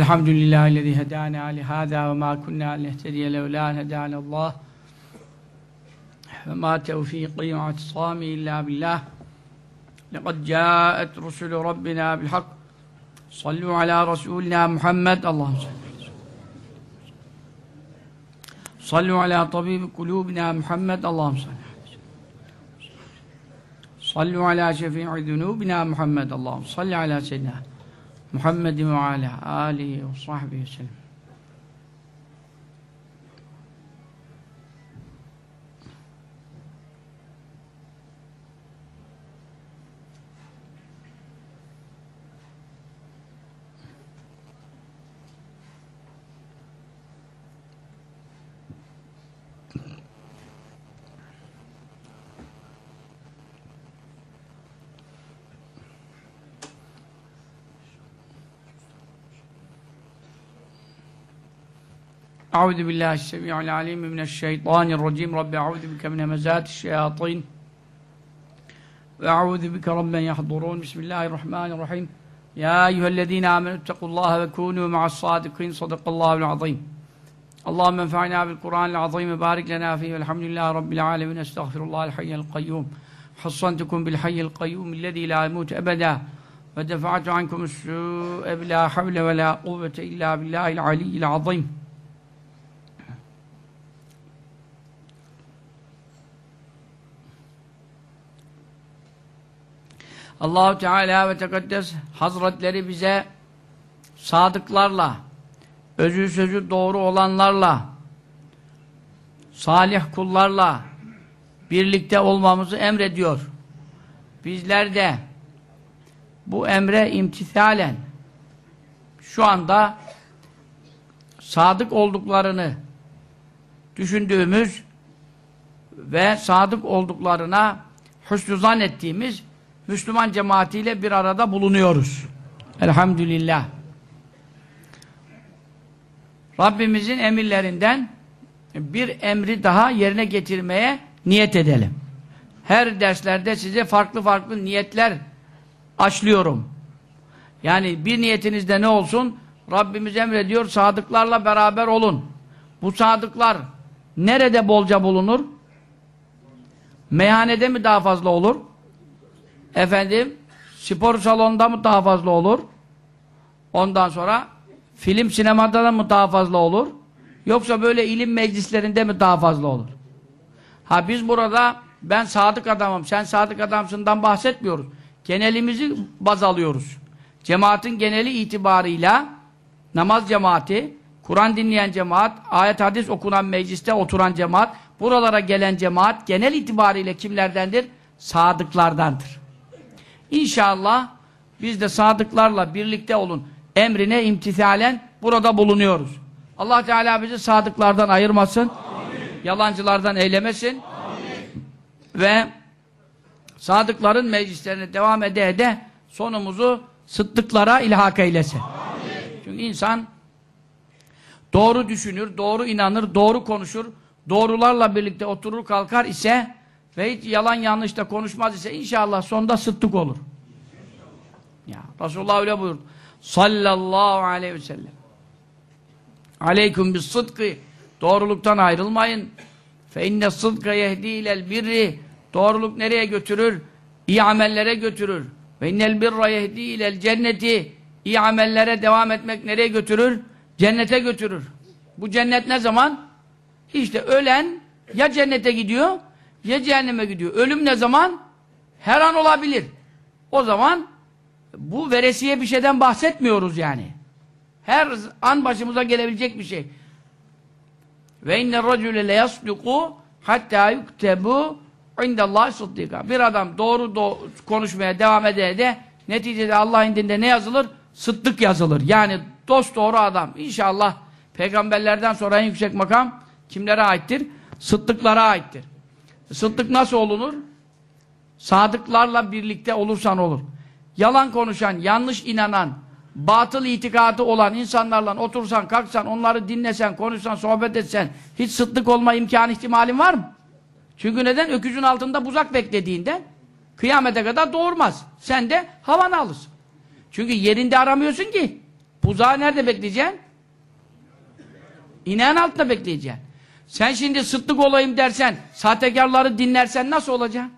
الحمد لله الذي هدانا لهذا وما كنا لنهتدي لولا أن هدانا الله. فما توفيقي واعتصامي إلا بالله. لقد جاءت رسل ربنا بالحق. صلوا على رسولنا محمد. اللهم صل صلوا على طبيب قلوبنا محمد. اللهم صل صلوا على شفيع ذنوبنا محمد. اللهم صل على سيدنا محمد وعلى آله وصحبه وسلم. أعوذ بالله السميع العليم من الشيطان الرجيم. رب أعوذ بك من همزات الشياطين وأعوذ بك رب يحضرون. بسم الله الرحمن الرحيم. يا أيها الذين آمنوا اتقوا الله وكونوا مع الصادقين. صدق الله العظيم. اللهم انفعنا بالقرآن العظيم وبارك لنا فيه. والحمد لله رب العالمين. أستغفر الله الحي القيوم. حصنتكم بالحي القيوم الذي لا يموت أبدا. ودفعت عنكم السوء بلا حول ولا قوة إلا بالله العلي العظيم. Allahu Teala ve Tekaddes Hazretleri bize sadıklarla, özü sözü doğru olanlarla, salih kullarla birlikte olmamızı emrediyor. Bizler de bu emre imtithalen şu anda sadık olduklarını düşündüğümüz ve sadık olduklarına hüsnü zannettiğimiz Müslüman cemaatiyle bir arada bulunuyoruz. Elhamdülillah. Rabbimizin emirlerinden bir emri daha yerine getirmeye niyet edelim. Her derslerde size farklı farklı niyetler açlıyorum. Yani bir niyetinizde ne olsun? Rabbimiz emrediyor, sadıklarla beraber olun. Bu sadıklar nerede bolca bulunur? Meyhanede mi daha fazla olur? Efendim, spor salonunda mı daha fazla olur? Ondan sonra film sinemada da mı daha fazla olur? Yoksa böyle ilim meclislerinde mi daha fazla olur? Ha biz burada ben sadık adamım, sen sadık adamsından bahsetmiyoruz. Genelimizi baz alıyoruz. Cemaatin geneli itibarıyla namaz cemaati, Kur'an dinleyen cemaat, ayet hadis okunan mecliste oturan cemaat, buralara gelen cemaat genel itibariyle kimlerdendir? Sadıklardandır. İnşallah biz de sadıklarla birlikte olun. Emrine imtithalen burada bulunuyoruz. Allah Teala bizi sadıklardan ayırmasın. Amin. Yalancılardan eylemesin. Amin. Ve sadıkların meclislerine devam ede ede sonumuzu sıddıklara ilhak eylesin. Amin. Çünkü insan doğru düşünür, doğru inanır, doğru konuşur, doğrularla birlikte oturur kalkar ise ve hiç yalan yanlış da konuşmaz ise inşallah sonunda sıddık olur. Ya Resulullah öyle buyurdu. Sallallahu aleyhi ve sellem. Aleyküm bis sıdkı. Doğruluktan ayrılmayın. Fe inne sıdka yehdi ilel birri. Doğruluk nereye götürür? İyi amellere götürür. Ve innel birra yehdi ilel cenneti. İyi amellere devam etmek nereye götürür? Cennete götürür. Bu cennet ne zaman? İşte ölen ya cennete gidiyor ya cehenneme gidiyor. Ölüm ne zaman? Her an olabilir. O zaman bu veresiye bir şeyden bahsetmiyoruz yani. Her an başımıza gelebilecek bir şey. Ve inne racule le yasduku hatta yuktebu indallahi sıddika. Bir adam doğru do konuşmaya devam ede de neticede Allah indinde ne yazılır? Sıddık yazılır. Yani dost doğru adam. İnşallah peygamberlerden sonra en yüksek makam kimlere aittir? Sıddıklara aittir. Sıddık nasıl olunur? Sadıklarla birlikte olursan olur. Yalan konuşan, yanlış inanan, batıl itikadı olan insanlarla otursan, kalksan, onları dinlesen, konuşsan, sohbet etsen hiç sıddık olma imkan ihtimalin var mı? Çünkü neden? Öküzün altında buzak beklediğinden kıyamete kadar doğurmaz. Sen de havanı alırsın. Çünkü yerinde aramıyorsun ki. Buzağı nerede bekleyeceksin? İneğin altında bekleyeceksin. Sen şimdi sıddık olayım dersen, sahtekarları dinlersen nasıl olacaksın?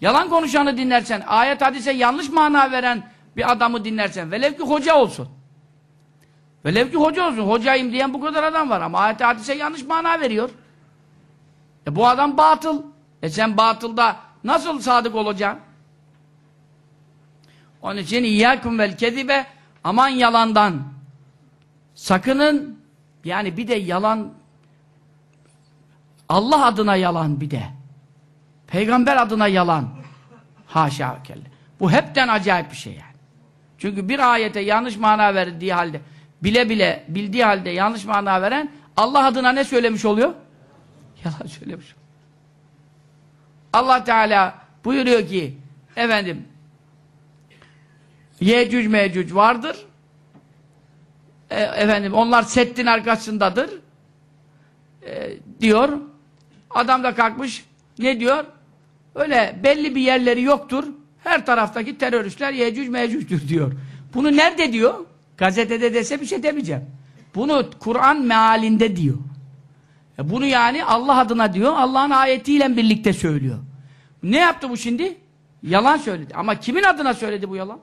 Yalan konuşanı dinlersen, ayet hadise yanlış mana veren bir adamı dinlersen, velev ki hoca olsun. Velev ki hoca olsun, hocayım diyen bu kadar adam var ama ayet hadise yanlış mana veriyor. E bu adam batıl. E sen batılda nasıl sadık olacaksın? Onun için İyyâküm vel kezibe aman yalandan. Sakının yani bir de yalan Allah adına yalan bir de. Peygamber adına yalan. Haşa kelle. Bu hepten acayip bir şey yani. Çünkü bir ayete yanlış mana verdiği halde bile bile bildiği halde yanlış mana veren Allah adına ne söylemiş oluyor? Yalan söylemiş. Allah Teala buyuruyor ki efendim Yecüc mecüc vardır. E, efendim onlar settin arkasındadır. E, diyor. Adam da kalkmış. Ne diyor? Öyle belli bir yerleri yoktur. Her taraftaki teröristler Yecüc mecücdür diyor. Bunu nerede diyor? Gazetede dese bir şey demeyeceğim. Bunu Kur'an mealinde diyor. E bunu yani Allah adına diyor. Allah'ın ayetiyle birlikte söylüyor. Ne yaptı bu şimdi? Yalan söyledi. Ama kimin adına söyledi bu yalan?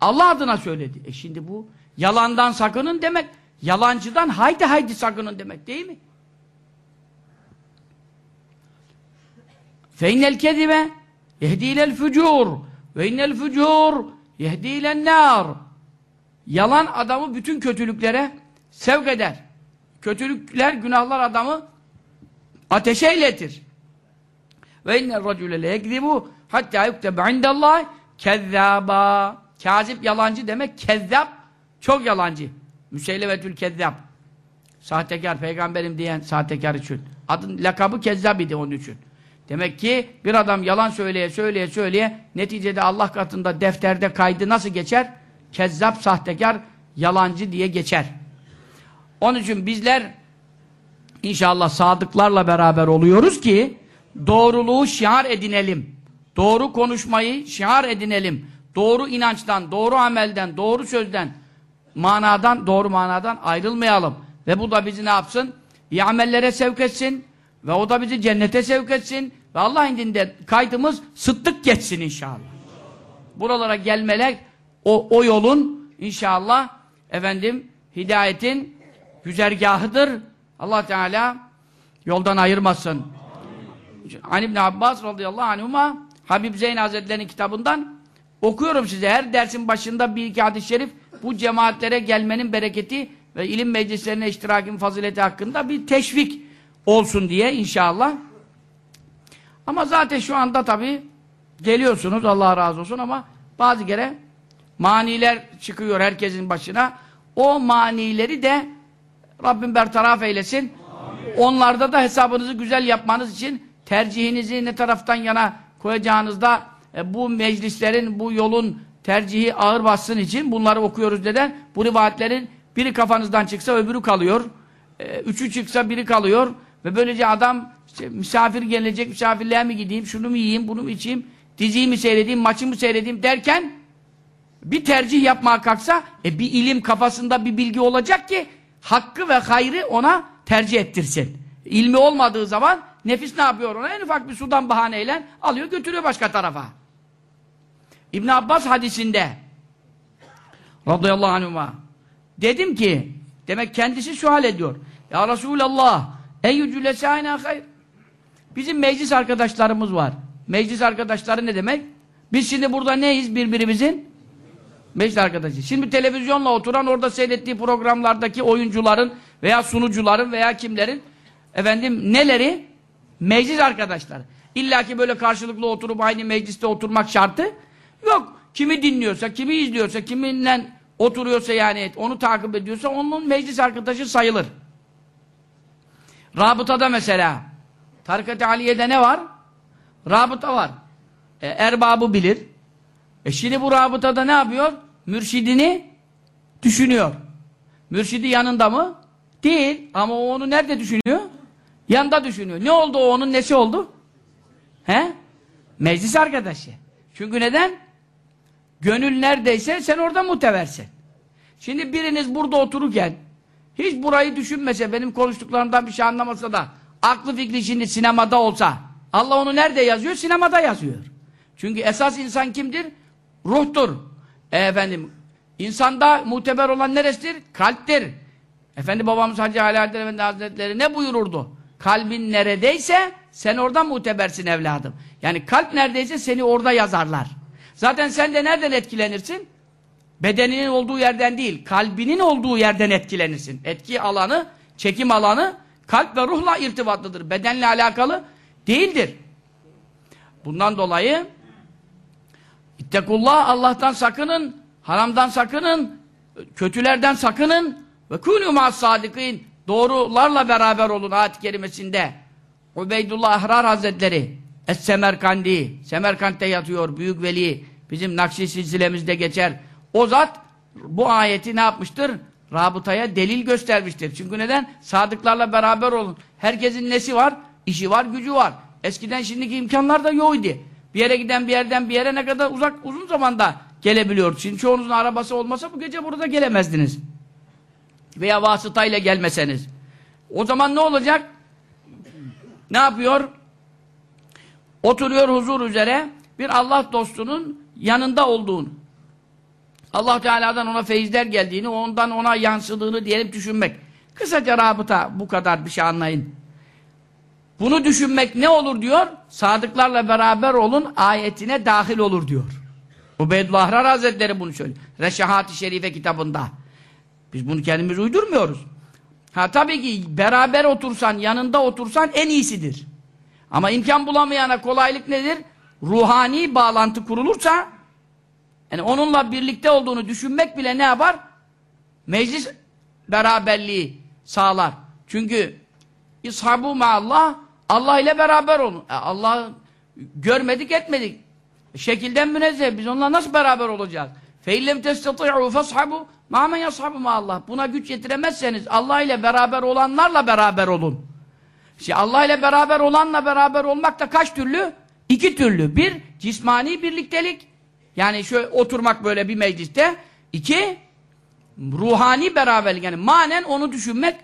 Allah adına söyledi. E şimdi bu yalandan sakının demek, yalancıdan haydi haydi sakının demek değil mi? Fe innel kezibe yehdi ilel fücur ve innel fücur yehdi ilen nar. Yalan adamı bütün kötülüklere sevk eder. Kötülükler, günahlar adamı ateşe iletir. Ve innel racüle leyekzibu hatta yuktebe indallah kezzaba. Kazip yalancı demek kezzap çok yalancı. Müseylevetül kezzap. Sahtekar peygamberim diyen sahtekar için. Adın lakabı kezzap idi onun için. Demek ki bir adam yalan söyleye söyleye söyleye neticede Allah katında defterde kaydı nasıl geçer? Kezzap, sahtekar, yalancı diye geçer. Onun için bizler inşallah sadıklarla beraber oluyoruz ki doğruluğu şiar edinelim. Doğru konuşmayı şiar edinelim. Doğru inançtan, doğru amelden, doğru sözden, manadan, doğru manadan ayrılmayalım. Ve bu da bizi ne yapsın? İyi amellere sevk etsin. Ve o da bizi cennete sevk etsin. Ve Allah indinde kaydımız sıddık geçsin inşallah. Buralara gelmeler o, o yolun inşallah efendim hidayetin güzergahıdır. Allah Teala yoldan ayırmasın. An İbn Abbas radıyallahu anhuma Habib Zeyn Hazretleri'nin kitabından okuyorum size. Her dersin başında bir iki hadis-i şerif bu cemaatlere gelmenin bereketi ve ilim meclislerine iştirakin fazileti hakkında bir teşvik olsun diye inşallah. Ama zaten şu anda tabi geliyorsunuz Allah razı olsun ama bazı kere maniler çıkıyor herkesin başına. O manileri de Rabbim bertaraf eylesin. Amin. Onlarda da hesabınızı güzel yapmanız için tercihinizi ne taraftan yana koyacağınızda e, bu meclislerin, bu yolun tercihi ağır bassın için bunları okuyoruz neden? Bu rivayetlerin biri kafanızdan çıksa öbürü kalıyor. E, üçü çıksa biri kalıyor. Ve böylece adam işte, misafir gelecek, misafirliğe mi gideyim, şunu mu yiyeyim, bunu mu içeyim, diziyi mi seyredeyim, maçı mı seyredeyim derken bir tercih yapmaya kalksa e, bir ilim kafasında bir bilgi olacak ki hakkı ve hayrı ona tercih ettirsin. İlmi olmadığı zaman nefis ne yapıyor ona? En ufak bir sudan bahaneyle alıyor götürüyor başka tarafa. İbn Abbas hadisinde radıyallahu anhuma dedim ki demek kendisi sual ediyor. Ya Resulallah eyyücü lesâinâ hayr Bizim meclis arkadaşlarımız var. Meclis arkadaşları ne demek? Biz şimdi burada neyiz birbirimizin? Meclis arkadaşı. Şimdi televizyonla oturan orada seyrettiği programlardaki oyuncuların veya sunucuların veya kimlerin efendim neleri? Meclis arkadaşları. İlla ki böyle karşılıklı oturup aynı mecliste oturmak şartı yok. Kimi dinliyorsa, kimi izliyorsa, kiminle oturuyorsa yani onu takip ediyorsa onun meclis arkadaşı sayılır. Rabıtada mesela Tarikat-ı Aliye'de ne var? Rabıta var. E, erbabı bilir. E şimdi bu rabıtada ne yapıyor? Mürşidini düşünüyor. Mürşidi yanında mı? Değil. Ama o onu nerede düşünüyor? Yanında düşünüyor. Ne oldu o onun nesi oldu? He? Meclis arkadaşı. Çünkü neden? Gönül neredeyse sen orada muteversin. Şimdi biriniz burada otururken hiç burayı düşünmese, benim konuştuklarımdan bir şey anlamasa da aklı fikri şimdi sinemada olsa Allah onu nerede yazıyor? Sinemada yazıyor. Çünkü esas insan kimdir? Ruhtur. E efendim, insanda muteber olan neresidir? Kalptir. Efendi babamız Hacı Alaeddin Efendi Hazretleri ne buyururdu? Kalbin neredeyse sen orada mutebersin evladım. Yani kalp neredeyse seni orada yazarlar. Zaten sen de nereden etkilenirsin? Bedeninin olduğu yerden değil, kalbinin olduğu yerden etkilenirsin. Etki alanı, çekim alanı kalp ve ruhla irtibatlıdır. Bedenle alakalı değildir. Bundan dolayı İttekullah Allah'tan sakının, haramdan sakının, kötülerden sakının ve kûnû ma'as sadikin doğrularla beraber olun ayet-i kerimesinde. Ubeydullah Ahrar Hazretleri Es-Semerkandi Semerkant'te yatıyor büyük veli bizim Nakşi silsilemizde geçer. O zat bu ayeti ne yapmıştır? Rabıtaya delil göstermiştir. Çünkü neden? Sadıklarla beraber olun. Herkesin nesi var? İşi var, gücü var. Eskiden şimdiki imkanlar da yok idi. Bir yere giden bir yerden bir yere ne kadar uzak uzun zamanda gelebiliyor. Şimdi çoğunuzun arabası olmasa bu gece burada gelemezdiniz. Veya vasıtayla gelmeseniz. O zaman ne olacak? Ne yapıyor? Oturuyor huzur üzere bir Allah dostunun yanında olduğunu. Allah Teala'dan ona feyizler geldiğini, ondan ona yansıdığını diyelim düşünmek. Kısaca rabıta bu kadar bir şey anlayın. Bunu düşünmek ne olur diyor? Sadıklarla beraber olun ayetine dahil olur diyor. Ubeydullah Ahrar Hazretleri bunu söylüyor. Reşahat-ı Şerife kitabında. Biz bunu kendimiz uydurmuyoruz. Ha tabii ki beraber otursan, yanında otursan en iyisidir. Ama imkan bulamayana kolaylık nedir? Ruhani bağlantı kurulursa yani onunla birlikte olduğunu düşünmek bile ne yapar? Meclis beraberliği sağlar. Çünkü İshabu ma Allah ile beraber olun. E Allah görmedik etmedik. Şekilden münezzeh. Biz onunla nasıl beraber olacağız? Feillem testati'u fashabu ma men yashabu maallah. Buna güç yetiremezseniz Allah ile beraber olanlarla beraber olun. İşte Allah ile beraber olanla beraber olmak da kaç türlü? İki türlü. Bir, cismani birliktelik. Yani şöyle oturmak böyle bir mecliste. İki, ruhani beraberlik. Yani manen onu düşünmek,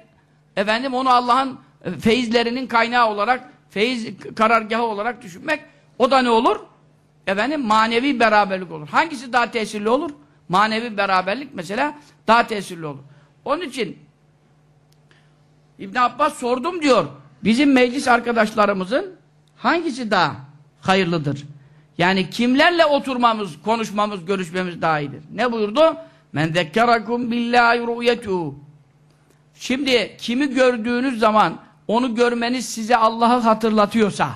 efendim onu Allah'ın feyizlerinin kaynağı olarak, feyiz karargahı olarak düşünmek. O da ne olur? Efendim manevi beraberlik olur. Hangisi daha tesirli olur? Manevi beraberlik mesela daha tesirli olur. Onun için İbn Abbas sordum diyor. Bizim meclis arkadaşlarımızın hangisi daha hayırlıdır? Yani kimlerle oturmamız, konuşmamız, görüşmemiz daha iyidir? Ne buyurdu? Men zekkerakum billahi ru'yetuhu. Şimdi kimi gördüğünüz zaman onu görmeniz size Allah'ı hatırlatıyorsa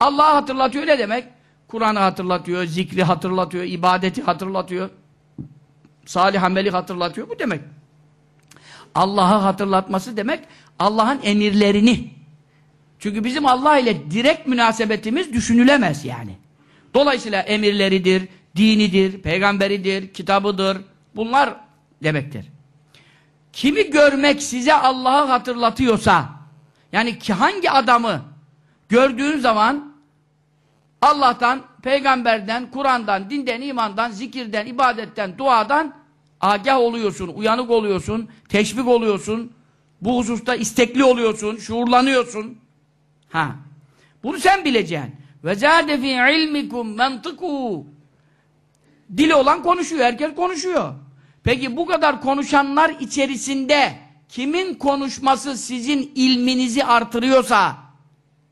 Allah'ı hatırlatıyor ne demek? Kur'an'ı hatırlatıyor, zikri hatırlatıyor, ibadeti hatırlatıyor. Salih ameli hatırlatıyor. Bu demek. Allah'ı hatırlatması demek Allah'ın emirlerini. Çünkü bizim Allah ile direkt münasebetimiz düşünülemez yani. Dolayısıyla emirleridir, dinidir, peygamberidir, kitabıdır. Bunlar demektir. Kimi görmek size Allah'ı hatırlatıyorsa, yani ki hangi adamı gördüğün zaman Allah'tan, peygamberden, Kur'an'dan, dinden, imandan, zikirden, ibadetten, duadan agah oluyorsun, uyanık oluyorsun, teşvik oluyorsun, bu hususta istekli oluyorsun, şuurlanıyorsun. Ha. Bunu sen bileceksin. Ve zâde fî ilmikum mentıkû. Dili olan konuşuyor, herkes konuşuyor. Peki bu kadar konuşanlar içerisinde kimin konuşması sizin ilminizi artırıyorsa,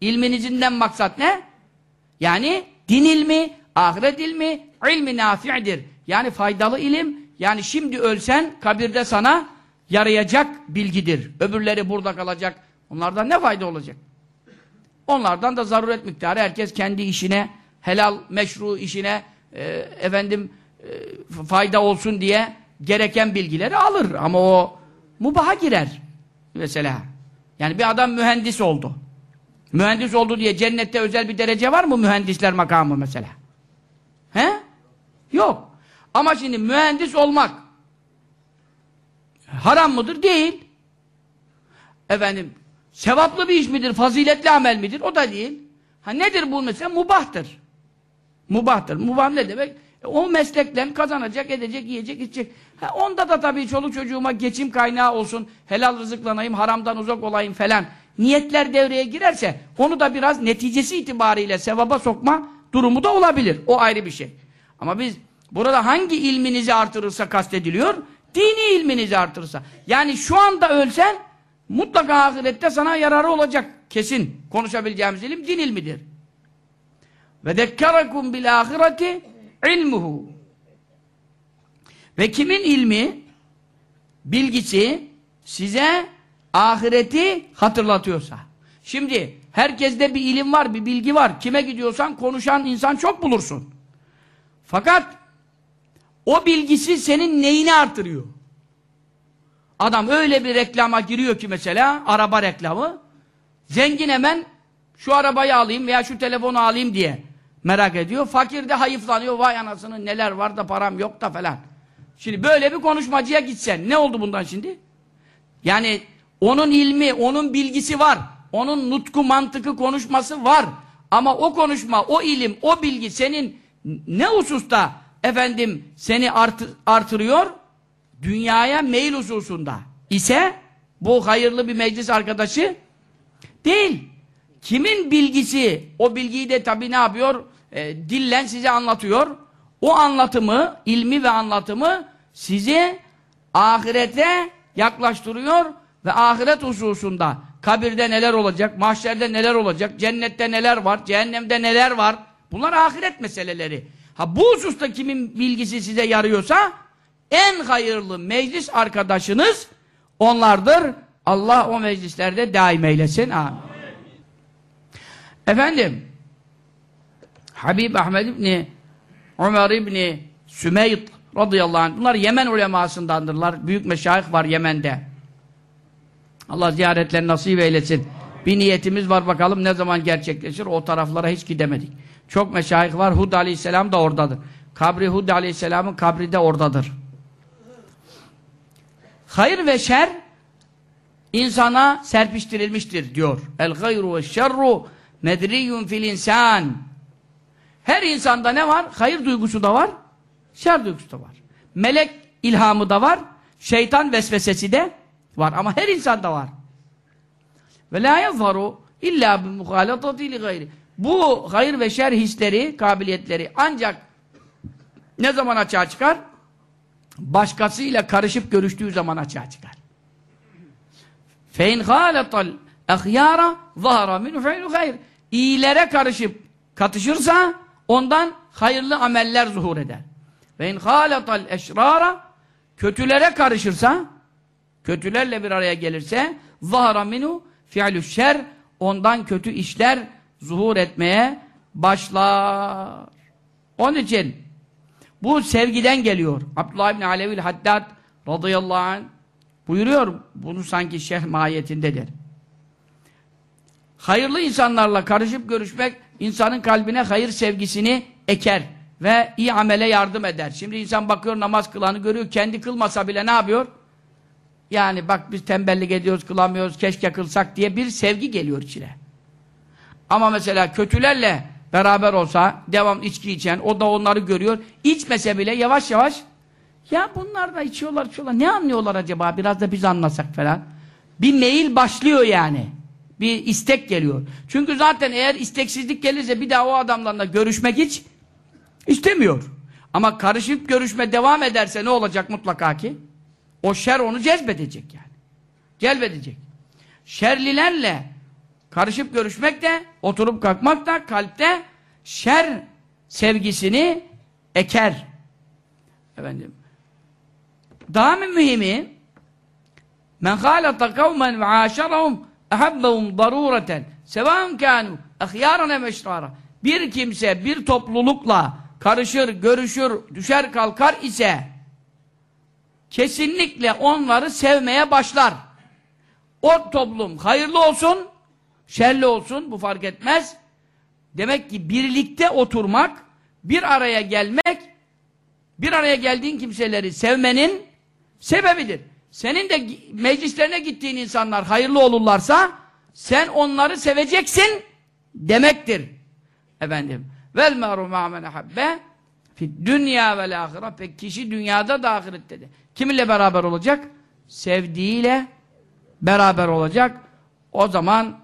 ilminizinden maksat ne? Yani din ilmi, ahiret ilmi, ilmi nafi'dir. Yani faydalı ilim, yani şimdi ölsen kabirde sana yarayacak bilgidir. Öbürleri burada kalacak. Onlardan ne fayda olacak? Onlardan da zaruret miktarı herkes kendi işine, helal, meşru işine e, efendim e, fayda olsun diye gereken bilgileri alır. Ama o mubaha girer. Mesela. Yani bir adam mühendis oldu. Mühendis oldu diye cennette özel bir derece var mı mühendisler makamı mesela? He? Yok. Ama şimdi mühendis olmak haram mıdır? Değil. Efendim sevaplı bir iş midir? Faziletli amel midir? O da değil. Ha nedir bu mesela? Mubahtır. Mubahtır. Mubah ne demek? E, o meslekten kazanacak, edecek, yiyecek, içecek. Ha, onda da tabii çoluk çocuğuma geçim kaynağı olsun, helal rızıklanayım, haramdan uzak olayım falan. Niyetler devreye girerse onu da biraz neticesi itibariyle sevaba sokma durumu da olabilir. O ayrı bir şey. Ama biz burada hangi ilminizi artırırsa kastediliyor? Dini ilminizi artırırsa. Yani şu anda ölsen mutlaka ahirette sana yararı olacak. Kesin konuşabileceğimiz ilim din ilmidir. Ve dekkarakum bil ahireti ilmuhu. Ve kimin ilmi, bilgisi size ahireti hatırlatıyorsa. Şimdi herkeste bir ilim var, bir bilgi var. Kime gidiyorsan konuşan insan çok bulursun. Fakat o bilgisi senin neyini artırıyor? Adam öyle bir reklama giriyor ki mesela, araba reklamı, zengin hemen şu arabayı alayım veya şu telefonu alayım diye merak ediyor. Fakir de hayıflanıyor, vay anasının neler var da param yok da falan. Şimdi böyle bir konuşmacıya gitsen, ne oldu bundan şimdi? Yani onun ilmi, onun bilgisi var. Onun nutku, mantıkı, konuşması var. Ama o konuşma, o ilim, o bilgi senin ne hususta efendim seni artır, artırıyor? Dünyaya meyil hususunda ise bu hayırlı bir meclis arkadaşı değil. Kimin bilgisi, o bilgiyi de tabii ne yapıyor? E, dillen size anlatıyor. O anlatımı, ilmi ve anlatımı sizi ahirete yaklaştırıyor ve ahiret hususunda kabirde neler olacak, mahşerde neler olacak, cennette neler var, cehennemde neler var. Bunlar ahiret meseleleri. Ha bu hususta kimin bilgisi size yarıyorsa en hayırlı meclis arkadaşınız onlardır. Allah o meclislerde daim eylesin. Amin. Efendim Habib Ahmed İbni Ömer İbni Sümeyt radıyallahu anh bunlar Yemen ulemasındandırlar. Büyük meşayih var Yemen'de. Allah ziyaretlerini nasip eylesin. Bir niyetimiz var bakalım ne zaman gerçekleşir. O taraflara hiç gidemedik. Çok meşayih var. Hud aleyhisselam da oradadır. Kabri Hud aleyhisselamın kabri de oradadır. Hayır ve şer insana serpiştirilmiştir diyor. El gayru ve şerru medriyun fil insan. Her insanda ne var? Hayır duygusu da var, şer duygusu da var. Melek ilhamı da var, şeytan vesvesesi de var ama her insanda var. Ve la yazharu illa bi muhalatati li gayri. Bu hayır ve şer hisleri, kabiliyetleri ancak ne zaman açığa çıkar? Başkasıyla karışıp görüştüğü zaman açığa çıkar. Fein halatal ahyara zahara min fe'lu hayr. İyilere karışıp katışırsa ondan hayırlı ameller zuhur eder. İn halatal eşrara kötülere karışırsa kötülerle bir araya gelirse zahara minu fi'lü şer ondan kötü işler zuhur etmeye başlar. Onun için bu sevgiden geliyor. Abdullah İbni Alevil Haddad radıyallahu anh buyuruyor. Bunu sanki şerh mahiyetindedir. Hayırlı insanlarla karışıp görüşmek insanın kalbine hayır sevgisini eker ve iyi amele yardım eder. Şimdi insan bakıyor namaz kılanı görüyor. Kendi kılmasa bile ne yapıyor? Yani bak biz tembellik ediyoruz, kılamıyoruz, keşke kılsak diye bir sevgi geliyor içine. Ama mesela kötülerle beraber olsa, devam içki içen, o da onları görüyor. İçmese bile yavaş yavaş ya bunlar da içiyorlar, içiyorlar. Ne anlıyorlar acaba? Biraz da biz anlasak falan. Bir meyil başlıyor yani. Bir istek geliyor. Çünkü zaten eğer isteksizlik gelirse bir daha o adamlarla görüşmek hiç istemiyor. Ama karışıp görüşme devam ederse ne olacak mutlaka ki? O şer onu cezbedecek yani. Celbedecek. Şerlilerle karışıp görüşmek de, oturup kalkmak da kalpte şer sevgisini eker. Efendim. Daha mı mühimi men halata kavmen ve aşarahum ehabbehum darureten sevan kanu ahyaran emeşrara bir kimse bir toplulukla karışır, görüşür, düşer kalkar ise kesinlikle onları sevmeye başlar. O toplum hayırlı olsun, şerli olsun bu fark etmez. Demek ki birlikte oturmak, bir araya gelmek, bir araya geldiğin kimseleri sevmenin sebebidir. Senin de meclislerine gittiğin insanlar hayırlı olurlarsa sen onları seveceksin demektir. Efendim. Vel meru ma'men habbe dünya vel ahire. Peki kişi dünyada da ahirette de. Kiminle beraber olacak? Sevdiğiyle beraber olacak. O zaman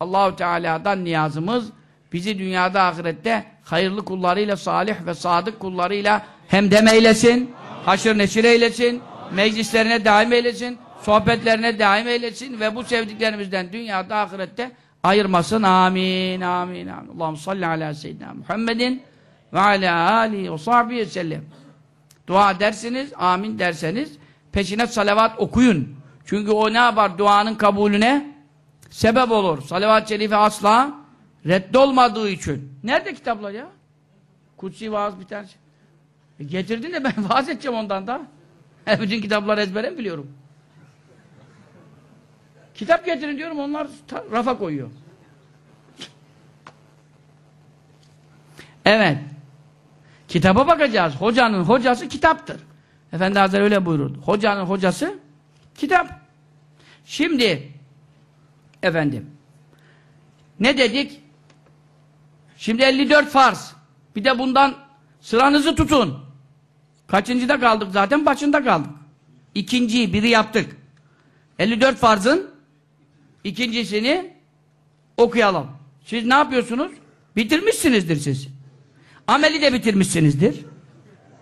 Allahu Teala'dan niyazımız bizi dünyada ahirette hayırlı kullarıyla, salih ve sadık kullarıyla hemdem eylesin, haşır neşir eylesin, meclislerine daim eylesin, sohbetlerine daim eylesin ve bu sevdiklerimizden dünyada ahirette ayırmasın. Amin, amin, amin. Allah'ım salli ala seyyidina Muhammedin ve ala alihi ve sahbihi sellem. Dua dersiniz, amin derseniz peşine salavat okuyun. Çünkü o ne yapar? Duanın kabulüne sebep olur. Salavat-ı şerife asla reddolmadığı için. Nerede kitaplar ya? Kutsi vaaz bir tane. E getirdin de ben vaaz edeceğim ondan da. Bütün kitapları ezbere mi biliyorum? Kitap getirin diyorum onlar rafa koyuyor. Evet. Kitaba bakacağız. Hocanın hocası kitaptır. Efendi Hazretleri öyle buyururdu. Hocanın hocası kitap. Şimdi efendim ne dedik? Şimdi 54 farz. Bir de bundan sıranızı tutun. Kaçıncıda kaldık zaten? Başında kaldık. İkinciyi biri yaptık. 54 farzın ikincisini okuyalım. Siz ne yapıyorsunuz? Bitirmişsinizdir siz. Ameli de bitirmişsinizdir.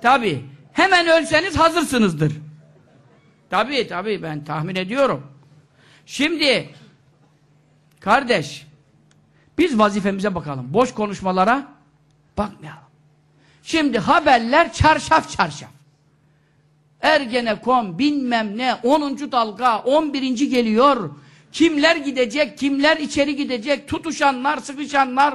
Tabi. Hemen ölseniz hazırsınızdır. Tabi tabi ben tahmin ediyorum. Şimdi kardeş biz vazifemize bakalım. Boş konuşmalara bakmayalım. Şimdi haberler çarşaf çarşaf. Ergenekon bilmem ne 10. dalga 11. geliyor. Kimler gidecek, kimler içeri gidecek, tutuşanlar, sıkışanlar,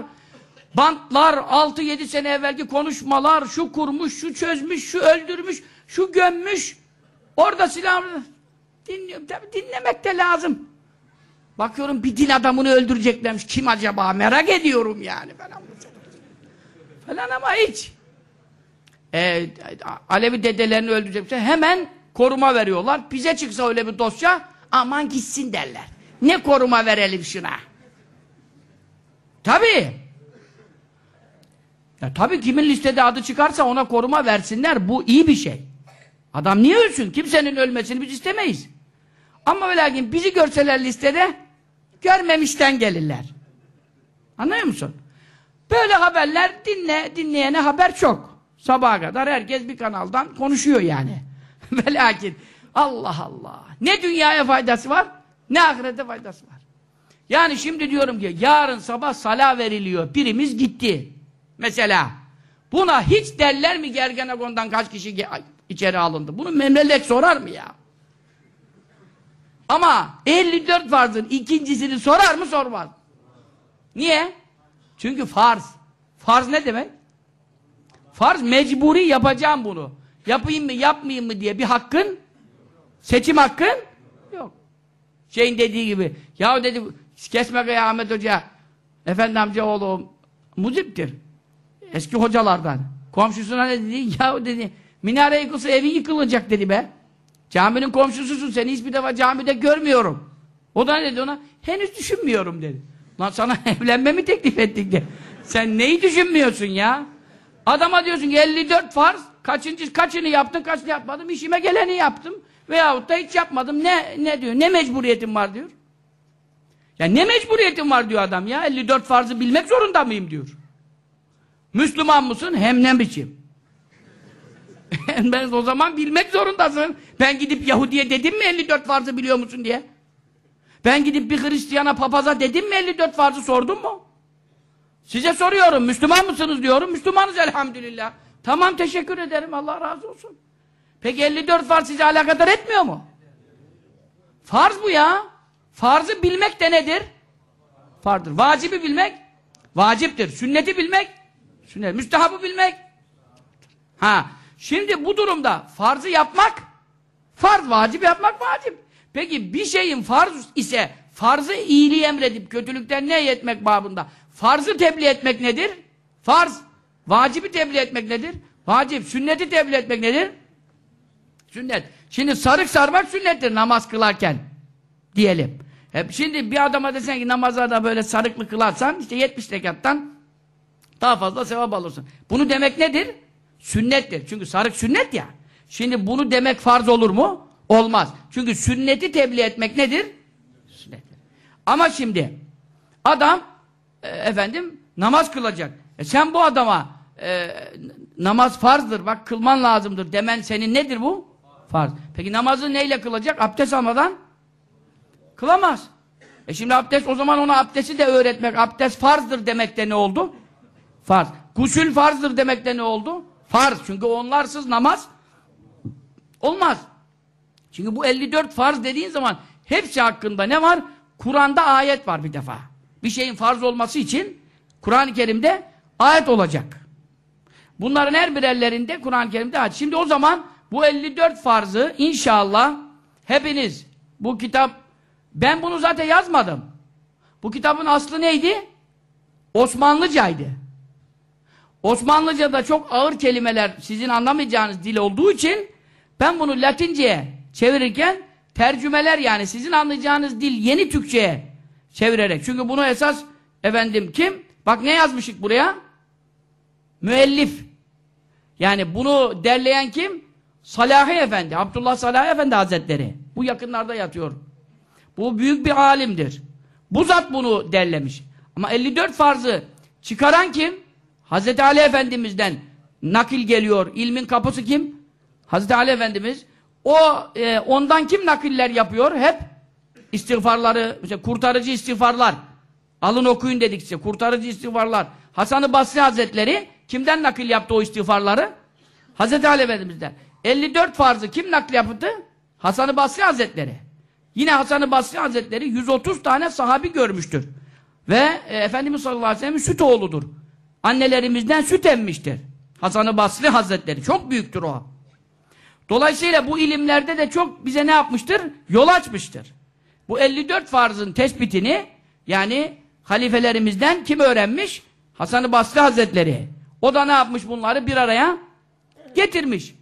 bantlar, 6-7 sene evvelki konuşmalar, şu kurmuş, şu çözmüş, şu öldürmüş, şu gömmüş. Orada silah dinliyorum. Tabii dinlemek de lazım. Bakıyorum bir din adamını öldüreceklermiş. Kim acaba? Merak ediyorum yani falan. Falan ama hiç. Ee, Alevi dedelerini öldürecekler. Hemen koruma veriyorlar. Bize çıksa öyle bir dosya aman gitsin derler. Ne koruma verelim şuna? Tabii. Ya tabii kimin listede adı çıkarsa ona koruma versinler. Bu iyi bir şey. Adam niye ölsün? Kimsenin ölmesini biz istemeyiz. Ama ve bizi görseler listede görmemişten gelirler. Anlıyor musun? Böyle haberler dinle, dinleyene haber çok. Sabaha kadar herkes bir kanaldan konuşuyor yani. ve lakin Allah Allah. Ne dünyaya faydası var, ne ahirete faydası var. Yani şimdi diyorum ki yarın sabah sala veriliyor. Birimiz gitti. Mesela. Buna hiç derler mi Gergenekon'dan kaç kişi içeri alındı? Bunu memleket sorar mı ya? Ama 54 farzın ikincisini sorar mı sormaz. Niye? Çünkü farz. Farz ne demek? Farz mecburi yapacağım bunu. Yapayım mı yapmayayım mı diye bir hakkın seçim hakkın yok. Şeyin dediği gibi ya dedi kesme ya Ahmet Hoca efendi amca oğlu muziptir. Eski hocalardan. Komşusuna ne dedi? Ya dedi minare yıkılsa evi yıkılacak dedi be. Caminin komşususun seni hiçbir defa camide görmüyorum. O da ne dedi ona? Henüz düşünmüyorum dedi. Lan sana evlenme mi teklif ettik de. Sen neyi düşünmüyorsun ya? Adama diyorsun ki 54 farz, kaçıncı, kaçını yaptın, kaçını yapmadım, işime geleni yaptım. Veyahut da hiç yapmadım. Ne, ne diyor? Ne mecburiyetim var diyor. Ya ne mecburiyetim var diyor adam ya. 54 farzı bilmek zorunda mıyım diyor. Müslüman mısın? Hem ne biçim? ben o zaman bilmek zorundasın. Ben gidip Yahudi'ye dedim mi 54 farzı biliyor musun diye? Ben gidip bir Hristiyana papaza dedim mi 54 farzı sordum mu? Size soruyorum. Müslüman mısınız diyorum. Müslümanız elhamdülillah. Tamam teşekkür ederim. Allah razı olsun. Peki 54 farz sizi alakadar etmiyor mu? Farz bu ya. Farzı bilmek de nedir? Fardır. Vacibi bilmek vaciptir. Sünneti bilmek sünnet. Müstehabı bilmek Ha, şimdi bu durumda farzı yapmak farz, vacip yapmak vacip. Peki bir şeyin farz ise farzı iyiliği emredip kötülükten ne etmek babında? Farzı tebliğ etmek nedir? Farz. Vacibi tebliğ etmek nedir? Vacip. Sünneti tebliğ etmek nedir? Sünnet. Şimdi sarık sarmak sünnettir namaz kılarken. Diyelim. Hep şimdi bir adama desen ki namazlarda böyle sarıklı kılarsan işte 70 rekattan daha fazla sevap alırsın. Bunu demek nedir? Sünnettir. Çünkü sarık sünnet ya. Şimdi bunu demek farz olur mu? Olmaz. Çünkü sünneti tebliğ etmek nedir? Sünnettir. Ama şimdi adam e, efendim namaz kılacak. E sen bu adama e, namaz farzdır, bak kılman lazımdır demen senin nedir bu? Farz. Peki namazı neyle kılacak? Abdest almadan kılamaz. E şimdi abdest o zaman ona abdesti de öğretmek, abdest farzdır demekte ne oldu? Farz. Gusül farzdır demekte ne oldu? Farz. Çünkü onlarsız namaz olmaz. Çünkü bu 54 farz dediğin zaman hepsi hakkında ne var? Kur'an'da ayet var bir defa. Bir şeyin farz olması için Kur'an-ı Kerim'de ayet olacak. Bunların her birerlerinde Kur'an-ı Kerim'de ayet. Şimdi o zaman bu 54 farzı inşallah hepiniz bu kitap ben bunu zaten yazmadım. Bu kitabın aslı neydi? Osmanlıcaydı. Osmanlıca'da çok ağır kelimeler sizin anlamayacağınız dil olduğu için ben bunu Latince'ye çevirirken tercümeler yani sizin anlayacağınız dil yeni Türkçe'ye çevirerek. Çünkü bunu esas efendim kim? Bak ne yazmışık buraya? Müellif. Yani bunu derleyen kim? Salahi Efendi. Abdullah Salahi Efendi Hazretleri. Bu yakınlarda yatıyor. Bu büyük bir alimdir. Bu zat bunu derlemiş. Ama 54 farzı çıkaran kim? Hazreti Ali Efendimiz'den nakil geliyor. İlmin kapısı kim? Hazreti Ali Efendimiz. O e, ondan kim nakiller yapıyor? Hep istiğfarları, mesela kurtarıcı istiğfarlar. Alın okuyun dedik size. Kurtarıcı istiğfarlar. Hasan-ı Basri Hazretleri kimden nakil yaptı o istiğfarları? Hazreti Ali Efendimiz'den. 54 farzı kim nakil yaptı? Hasan-ı Basri Hazretleri. Yine Hasan-ı Basri Hazretleri 130 tane sahabi görmüştür. Ve e, Efendimiz sallallahu aleyhi ve sellem süt oğludur. Annelerimizden süt emmiştir. Hasan-ı Basri Hazretleri. Çok büyüktür o. Dolayısıyla bu ilimlerde de çok bize ne yapmıştır? Yol açmıştır. Bu 54 farzın tespitini yani halifelerimizden kim öğrenmiş? Hasan-ı Basri Hazretleri. O da ne yapmış bunları bir araya? Getirmiş.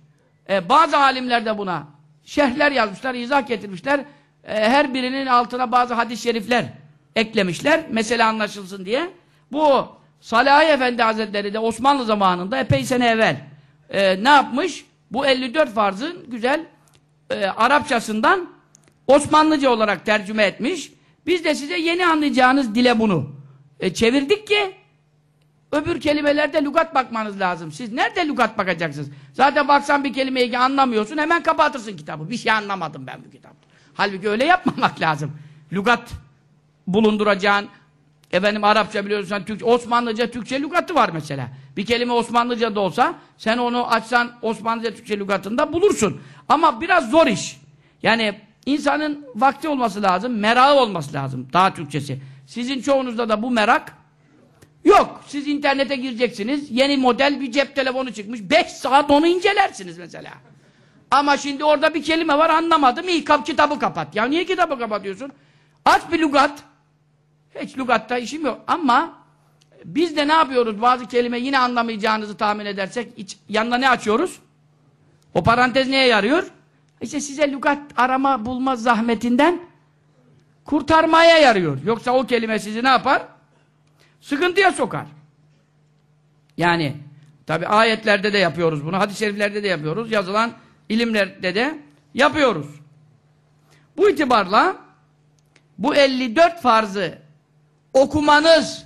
Ee, bazı alimler de buna şerhler yazmışlar, izah getirmişler. Ee, her birinin altına bazı hadis-i şerifler eklemişler. Mesele anlaşılsın diye. Bu Salahi Efendi Hazretleri de Osmanlı zamanında epey sene evvel e, ne yapmış? Bu 54 farzın güzel e, Arapçasından Osmanlıca olarak tercüme etmiş. Biz de size yeni anlayacağınız dile bunu e, çevirdik ki öbür kelimelerde lügat bakmanız lazım. Siz nerede lügat bakacaksınız? Zaten baksan bir kelimeyi anlamıyorsun hemen kapatırsın kitabı. Bir şey anlamadım ben bu kitapta. Halbuki öyle yapmamak lazım. Lügat bulunduracağın efendim Arapça biliyorsan Türkçe, Osmanlıca Türkçe lügatı var mesela. Bir kelime Osmanlıca da olsa sen onu açsan Osmanlıca Türkçe lügatında bulursun. Ama biraz zor iş. Yani insanın vakti olması lazım, merağı olması lazım daha Türkçesi. Sizin çoğunuzda da bu merak yok. Siz internete gireceksiniz, yeni model bir cep telefonu çıkmış, 5 saat onu incelersiniz mesela. Ama şimdi orada bir kelime var anlamadım, iyi kap kitabı kapat. Ya niye kitabı kapatıyorsun? Aç bir lügat. Hiç lügatta işim yok. Ama biz de ne yapıyoruz? Bazı kelime yine anlamayacağınızı tahmin edersek iç, yanına ne açıyoruz? O parantez neye yarıyor? İşte size lügat arama bulma zahmetinden kurtarmaya yarıyor. Yoksa o kelime sizi ne yapar? Sıkıntıya sokar. Yani tabi ayetlerde de yapıyoruz bunu. Hadis-i şeriflerde de yapıyoruz. Yazılan ilimlerde de yapıyoruz. Bu itibarla bu 54 farzı okumanız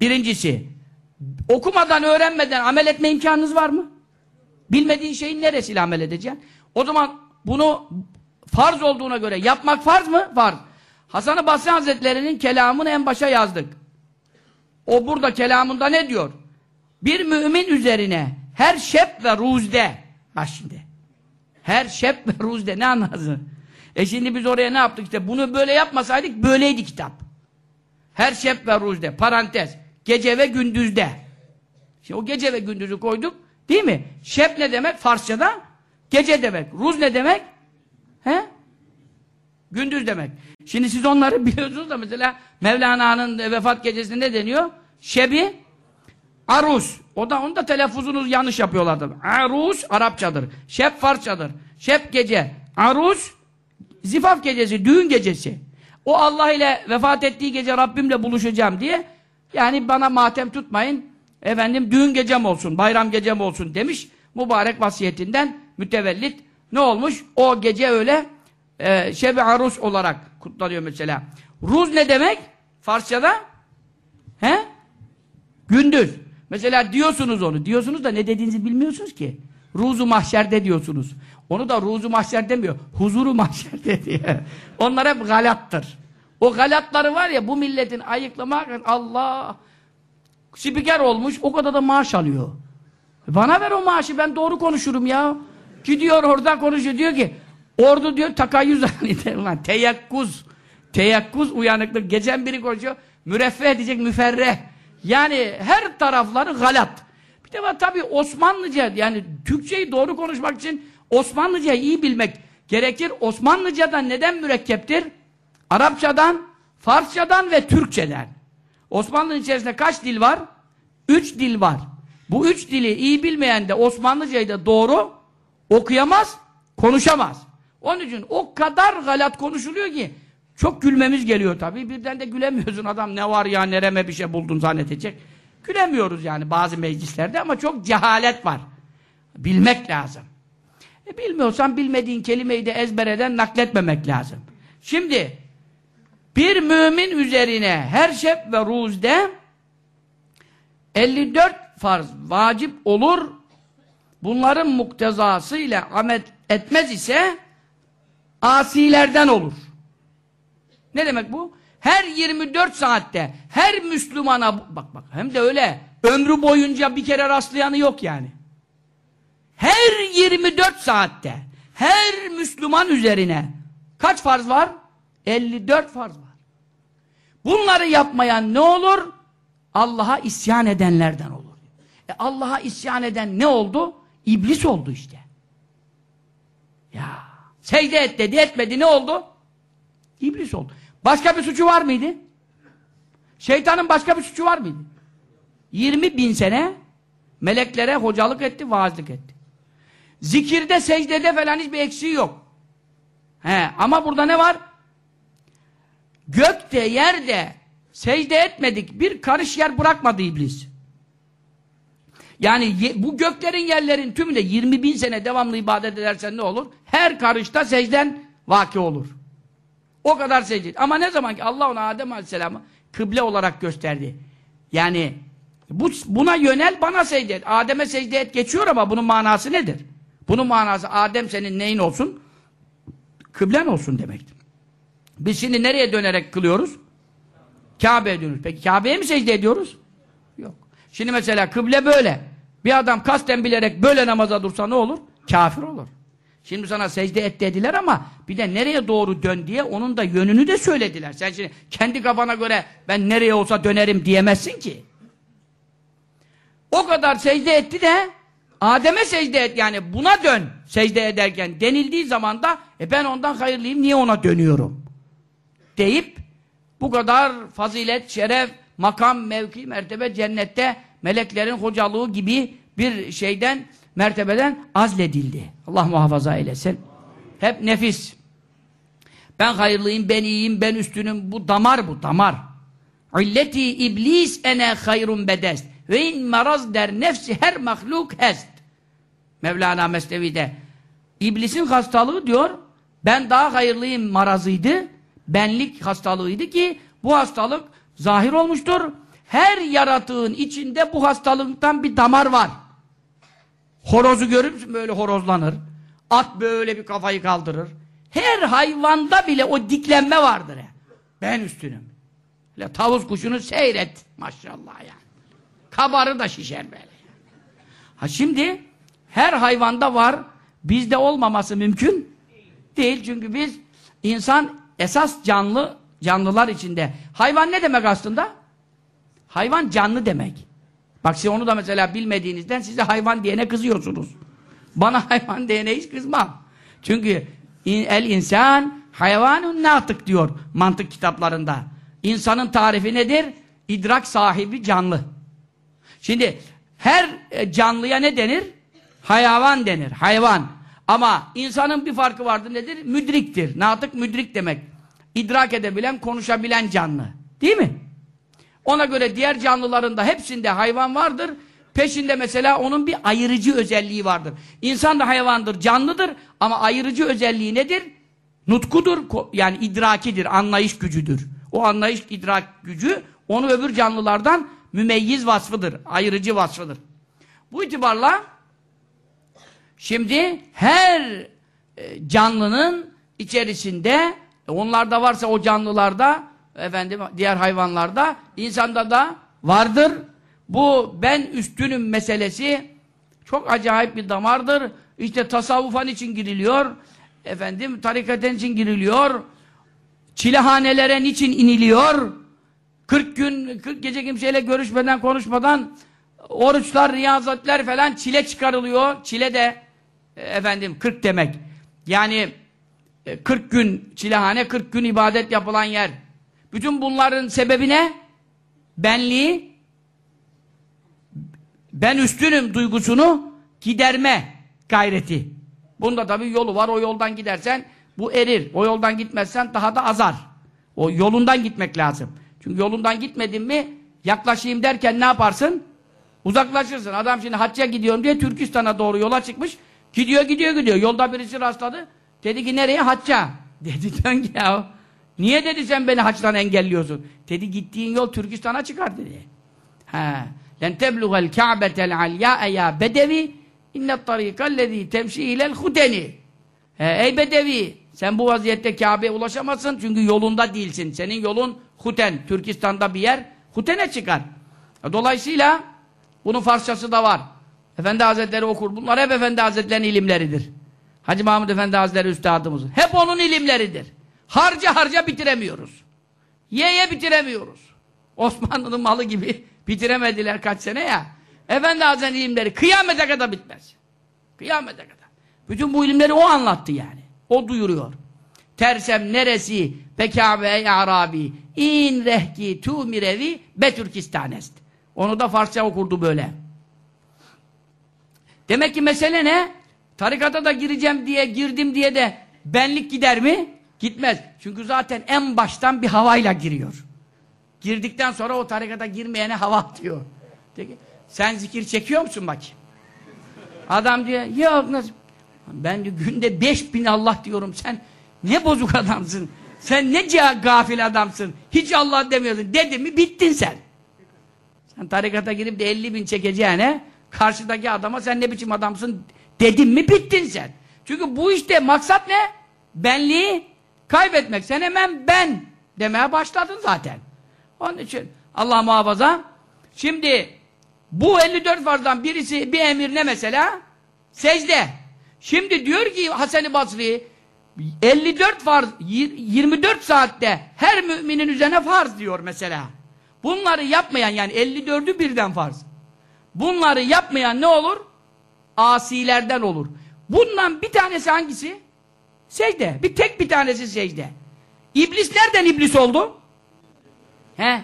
birincisi okumadan, öğrenmeden amel etme imkanınız var mı? Bilmediğin şeyin neresiyle amel edeceksin? O zaman bunu farz olduğuna göre yapmak farz mı? Farz. Hasan-ı Basri Hazretleri'nin kelamını en başa yazdık. O burada kelamında ne diyor? Bir mümin üzerine her şep ve ruzde bak şimdi her şep ve ruzde ne anladın? E şimdi biz oraya ne yaptık işte bunu böyle yapmasaydık böyleydi kitap. Her şep ve ruzde parantez gece ve gündüzde. Şimdi o gece ve gündüzü koyduk değil mi? Şep ne demek Farsçada? Gece demek. Ruz ne demek? He? Gündüz demek. Şimdi siz onları biliyorsunuz da mesela Mevlana'nın vefat gecesinde ne deniyor? Şebi Arus. O da onu da telaffuzunu yanlış yapıyorlardı. Arus Arapçadır. Şep Farsçadır. Şep gece. Arus zifaf gecesi, düğün gecesi. O Allah ile vefat ettiği gece Rabbimle buluşacağım diye yani bana matem tutmayın. efendim düğün gecem olsun, bayram gecem olsun demiş. Mübarek vasiyetinden mütevellit ne olmuş? O gece öyle e, şebi arus olarak kutlanıyor mesela. Ruz ne demek? Farsçada? He? Gündüz. Mesela diyorsunuz onu. Diyorsunuz da ne dediğinizi bilmiyorsunuz ki. Ruzu mahşerde diyorsunuz. Onu da ruzu mahşer demiyor. Huzuru mahşerde diye. Onlar hep galattır. O galatları var ya bu milletin ayıklamak Allah spiker olmuş o kadar da maaş alıyor. Bana ver o maaşı ben doğru konuşurum ya. Gidiyor orada konuşuyor diyor ki ordu diyor takayyüz ulan teyakkuz teyakkuz uyanıklık gecen biri konuşuyor müreffeh diyecek müferreh yani her tarafları galat bir de var tabi Osmanlıca yani Türkçeyi doğru konuşmak için Osmanlıcayı iyi bilmek gerekir Osmanlıcadan neden mürekkeptir Arapçadan Farsçadan ve Türkçeden Osmanlı'nın içerisinde kaç dil var? Üç dil var. Bu üç dili iyi bilmeyen de Osmanlıcayı da doğru okuyamaz, konuşamaz. Onun için o kadar galat konuşuluyor ki çok gülmemiz geliyor tabii. Birden de gülemiyorsun adam ne var ya nereme bir şey buldun zannedecek. Gülemiyoruz yani bazı meclislerde ama çok cehalet var. Bilmek lazım. E bilmiyorsan bilmediğin kelimeyi de ezbereden nakletmemek lazım. Şimdi bir mümin üzerine her şep ve ruzde 54 farz vacip olur. Bunların muktezasıyla amel etmez ise asilerden olur. Ne demek bu? Her 24 saatte her Müslümana bak bak hem de öyle ömrü boyunca bir kere rastlayanı yok yani. Her 24 saatte her Müslüman üzerine kaç farz var? 54 farz var. Bunları yapmayan ne olur? Allah'a isyan edenlerden olur. E Allah'a isyan eden ne oldu? İblis oldu işte. Ya secde et dedi etmedi ne oldu? İblis oldu. Başka bir suçu var mıydı? Şeytanın başka bir suçu var mıydı? 20 bin sene meleklere hocalık etti, vaazlık etti. Zikirde, secdede falan hiçbir eksiği yok. He, ama burada ne var? Gökte, yerde secde etmedik. Bir karış yer bırakmadı iblis. Yani bu göklerin yerlerin tümünde 20 bin sene devamlı ibadet edersen ne olur? Her karışta secden vaki olur. O kadar secde. Ama ne zaman ki Allah ona Adem Aleyhisselam'ı kıble olarak gösterdi. Yani bu, buna yönel bana secde et. Adem'e secde et geçiyor ama bunun manası nedir? Bunun manası Adem senin neyin olsun? Kıblen olsun demektir. Biz şimdi nereye dönerek kılıyoruz? Kabe'ye dönüyoruz. Peki Kabe'ye mi secde ediyoruz? Yok. Şimdi mesela kıble böyle. Bir adam kasten bilerek böyle namaza dursa ne olur? Kafir olur. Şimdi sana secde et dediler ama bir de nereye doğru dön diye onun da yönünü de söylediler. Sen şimdi kendi kafana göre ben nereye olsa dönerim diyemezsin ki. O kadar secde etti de Adem'e secde et yani buna dön secde ederken denildiği zaman da e ben ondan hayırlıyım niye ona dönüyorum? Deyip bu kadar fazilet, şeref, makam, mevki, mertebe cennette meleklerin hocalığı gibi bir şeyden, mertebeden azledildi. Allah muhafaza eylesin. Hep nefis. Ben hayırlıyım, ben iyiyim, ben üstünüm. Bu damar bu, damar. İlleti iblis ene hayrun bedest. Ve in maraz der nefsi her mahluk hest. Mevlana Mesnevi'de. İblisin hastalığı diyor, ben daha hayırlıyım marazıydı, benlik hastalığıydı ki bu hastalık zahir olmuştur. Her yaratığın içinde bu hastalıktan bir damar var. Horozu görür müsün? Böyle horozlanır. At böyle bir kafayı kaldırır. Her hayvanda bile o diklenme vardır. Yani. Ben üstünüm. Öyle tavus kuşunu seyret. Maşallah ya. Kabarı da şişer böyle. Ha şimdi her hayvanda var. Bizde olmaması mümkün değil. Çünkü biz insan esas canlı canlılar içinde. Hayvan ne demek aslında? Hayvan canlı demek. Bak siz onu da mesela bilmediğinizden size hayvan diyene kızıyorsunuz. Bana hayvan diyene hiç kızmam. Çünkü el insan hayvanun natık diyor mantık kitaplarında. İnsanın tarifi nedir? İdrak sahibi canlı. Şimdi her e, canlıya ne denir? Hayvan denir. Hayvan. Ama insanın bir farkı vardır nedir? Müdriktir. Natık müdrik demek. İdrak edebilen, konuşabilen canlı. Değil mi? Ona göre diğer canlıların da hepsinde hayvan vardır. Peşinde mesela onun bir ayırıcı özelliği vardır. İnsan da hayvandır, canlıdır ama ayırıcı özelliği nedir? Nutkudur, yani idrakidir, anlayış gücüdür. O anlayış, idrak gücü onu öbür canlılardan mümeyyiz vasfıdır, ayırıcı vasfıdır. Bu itibarla şimdi her e, canlının içerisinde e, onlarda varsa o canlılarda efendim diğer hayvanlarda insanda da vardır. Bu ben üstünüm meselesi çok acayip bir damardır. İşte tasavvufan için giriliyor. Efendim tarikaten için giriliyor. Çilehanelere niçin iniliyor? 40 gün, 40 gece kimseyle görüşmeden, konuşmadan oruçlar, riyazatler falan çile çıkarılıyor. Çile de e, efendim 40 demek. Yani e, 40 gün çilehane, 40 gün ibadet yapılan yer. Bütün bunların sebebi ne? Benliği ben üstünüm duygusunu giderme gayreti. Bunda tabii yolu var. O yoldan gidersen bu erir. O yoldan gitmezsen daha da azar. O yolundan gitmek lazım. Çünkü yolundan gitmedin mi yaklaşayım derken ne yaparsın? Uzaklaşırsın. Adam şimdi hacca gidiyorum diye Türkistan'a doğru yola çıkmış. Gidiyor gidiyor gidiyor. Yolda birisi rastladı. Dedi ki nereye? Hacca. Dedi dön ya. Niye dedi sen beni haçtan engelliyorsun? Dedi gittiğin yol Türkistan'a çıkar dedi. Ha. Len tebluğel ka'betel alya ya bedevi innet tarikallezî temşi ilel hudeni. Ey bedevi sen bu vaziyette Kabe'ye ulaşamazsın çünkü yolunda değilsin. Senin yolun Huten. Türkistan'da bir yer Huten'e çıkar. Dolayısıyla bunun Farsçası da var. Efendi Hazretleri okur. Bunlar hep Efendi Hazretleri'nin ilimleridir. Hacı Mahmud Efendi Hazretleri üstadımızın. Hep onun ilimleridir. Harca harca bitiremiyoruz. Yeye bitiremiyoruz. Osmanlı'nın malı gibi bitiremediler kaç sene ya. Efendi Hazretleri ilimleri kıyamete kadar bitmez. Kıyamete kadar. Bütün bu ilimleri o anlattı yani. O duyuruyor. Tersem neresi pekabe ey arabi in rehki tu mirevi be Türkistanest. Onu da Farsça okurdu böyle. Demek ki mesele ne? Tarikata da gireceğim diye girdim diye de benlik gider mi? Gitmez. Çünkü zaten en baştan bir havayla giriyor. Girdikten sonra o tarikata girmeyene hava atıyor. Peki, sen zikir çekiyor musun bakayım? Adam diyor, yok nasıl? Ben de günde 5000 Allah diyorum. Sen ne bozuk adamsın. Sen ne gafil adamsın. Hiç Allah demiyorsun. Dedi mi bittin sen. Sen tarikata girip de 50 bin çekeceğine karşıdaki adama sen ne biçim adamsın dedin mi bittin sen. Çünkü bu işte maksat ne? Benliği kaybetmek. Sen hemen ben demeye başladın zaten. Onun için Allah muhafaza. Şimdi bu 54 farzdan birisi bir emir ne mesela? Secde. Şimdi diyor ki Hasan-ı Basri 54 farz 24 saatte her müminin üzerine farz diyor mesela. Bunları yapmayan yani 54'ü birden farz. Bunları yapmayan ne olur? Asilerden olur. Bundan bir tanesi hangisi? Secde. Bir tek bir tanesi secde. İblis nereden iblis oldu? He?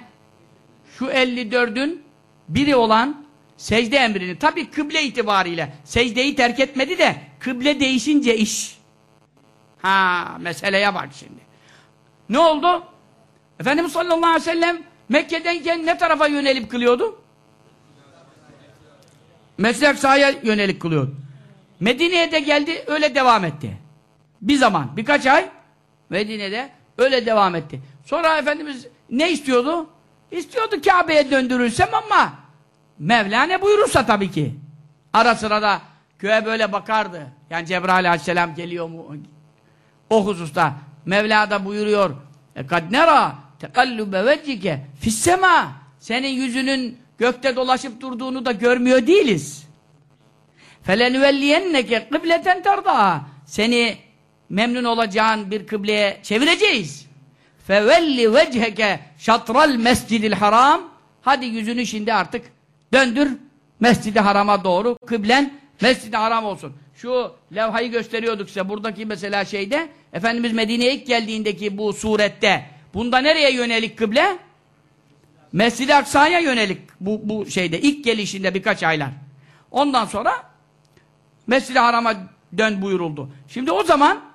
Şu 54'ün biri olan secde emrini. Tabi kıble itibariyle. Secdeyi terk etmedi de kıble değişince iş. Ha meseleye bak şimdi. Ne oldu? Efendimiz sallallahu aleyhi ve sellem Mekke'deyken ne tarafa yönelip kılıyordu? Mescid-i yönelik kılıyordu. Medine'ye de geldi öyle devam etti. Bir zaman, birkaç ay Medine'de öyle devam etti. Sonra Efendimiz ne istiyordu? İstiyordu Kabe'ye döndürülsem ama Mevla ne buyurursa tabii ki. Ara sıra da köye böyle bakardı. Yani Cebrail aleyhisselam geliyor mu? O hususta Mevla da buyuruyor. قَدْ نَرَى تَقَلُّبَ وَجِّكَ فِي Senin yüzünün gökte dolaşıp durduğunu da görmüyor değiliz. فَلَنُوَلِّيَنَّكَ قِبْلَةً تَرْضَى Seni memnun olacağın bir kıbleye çevireceğiz. Fevelli vecheke şatral mescidil haram. Hadi yüzünü şimdi artık döndür mescidi harama doğru. Kıblen mescidi haram olsun. Şu levhayı gösteriyorduk size. Buradaki mesela şeyde Efendimiz Medine'ye ilk geldiğindeki bu surette bunda nereye yönelik kıble? Mescid-i Aksa'ya yönelik bu, bu şeyde ilk gelişinde birkaç aylar. Ondan sonra Mescid-i Haram'a dön buyuruldu. Şimdi o zaman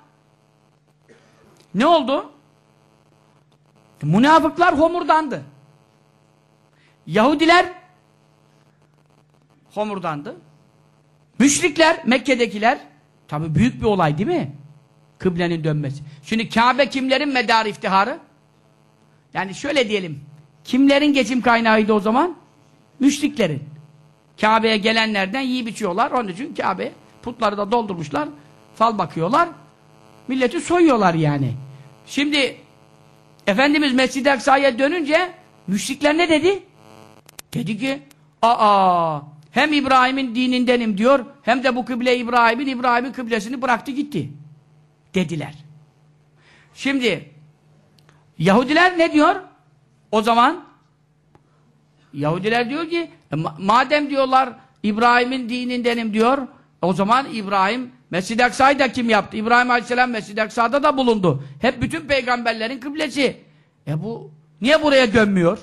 ne oldu? Münafıklar homurdandı. Yahudiler homurdandı. Müşrikler, Mekke'dekiler tabi büyük bir olay değil mi? Kıblenin dönmesi. Şimdi Kabe kimlerin medarı iftiharı? Yani şöyle diyelim. Kimlerin geçim kaynağıydı o zaman? Müşriklerin. Kabe'ye gelenlerden yiyip içiyorlar. Onun için Kabe putları da doldurmuşlar. Fal bakıyorlar. Milleti soyuyorlar yani. Şimdi Efendimiz Mescid-i Aksa'ya dönünce müşrikler ne dedi? Dedi ki aa hem İbrahim'in dinindenim diyor hem de bu kıble İbrahim'in İbrahim'in kıblesini bıraktı gitti. Dediler. Şimdi Yahudiler ne diyor? O zaman Yahudiler diyor ki ma madem diyorlar İbrahim'in dinindenim diyor o zaman İbrahim Mescid-i Aksa'yı da kim yaptı? İbrahim Aleyhisselam Mescid-i Aksa'da da bulundu. Hep bütün peygamberlerin kıblesi. E bu niye buraya dönmüyor?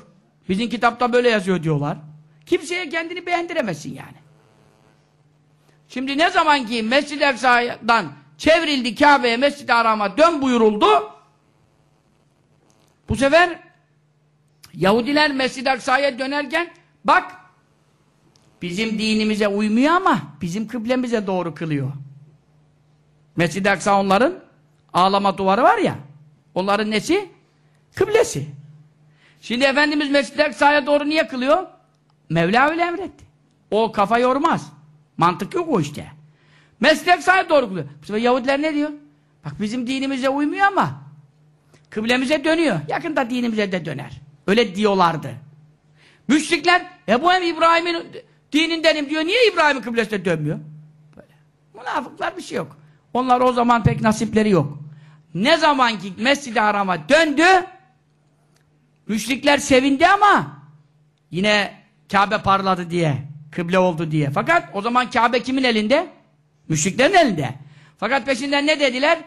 Bizim kitapta böyle yazıyor diyorlar. Kimseye kendini beğendiremezsin yani. Şimdi ne zaman ki Mescid-i Aksa'dan çevrildi Kabe'ye, Mescid-i Haram'a dön buyuruldu. Bu sefer Yahudiler Mescid-i Aksa'ya dönerken bak bizim dinimize uymuyor ama bizim kıblemize doğru kılıyor. Mescid-i Aksa onların ağlama duvarı var ya onların nesi? Kıblesi. Şimdi Efendimiz Mescid-i Aksa'ya doğru niye kılıyor? Mevla öyle emretti. O kafa yormaz. Mantık yok o işte. Mescid-i Aksa'ya doğru kılıyor. Bu Yahudiler ne diyor? Bak bizim dinimize uymuyor ama kıblemize dönüyor. Yakında dinimize de döner. Öyle diyorlardı. Müşrikler e bu hem İbrahim'in dinindenim diyor. Niye İbrahim'in kıblesine dönmüyor? Böyle. Münafıklar bir şey yok. Onlar o zaman pek nasipleri yok. Ne zaman ki Mescid-i Haram'a döndü müşrikler sevindi ama yine Kabe parladı diye kıble oldu diye. Fakat o zaman Kabe kimin elinde? Müşriklerin elinde. Fakat peşinden ne dediler?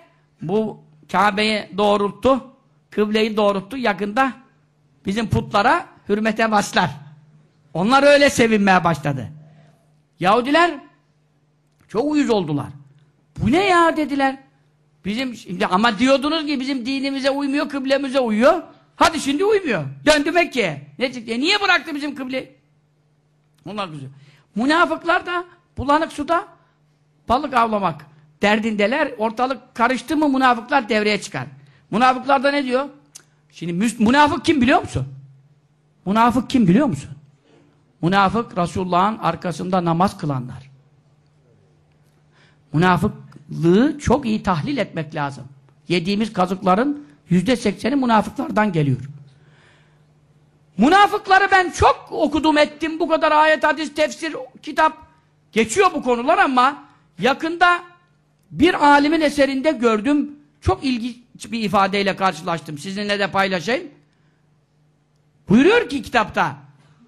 Bu Kabe'yi doğrulttu. Kıbleyi doğrulttu. Yakında bizim putlara hürmete başlar. Onlar öyle sevinmeye başladı. Yahudiler çok uyuz oldular. Bu ne ya dediler. Bizim şimdi ama diyordunuz ki bizim dinimize uymuyor, kıblemize uyuyor. Hadi şimdi uymuyor. Döndü Mekke'ye. Ne çıktı? Niye bıraktı bizim kıble? Onlar kızıyor. Münafıklar da bulanık suda balık avlamak derdindeler. Ortalık karıştı mı münafıklar devreye çıkar. Münafıklar da ne diyor? Şimdi münafık kim biliyor musun? Münafık kim biliyor musun? Münafık Resulullah'ın arkasında namaz kılanlar. Münafıklığı çok iyi tahlil etmek lazım. Yediğimiz kazıkların yüzde sekseni münafıklardan geliyor. Münafıkları ben çok okudum ettim. Bu kadar ayet, hadis, tefsir, kitap geçiyor bu konular ama yakında bir alimin eserinde gördüm. Çok ilginç bir ifadeyle karşılaştım. Sizinle de paylaşayım. Buyuruyor ki kitapta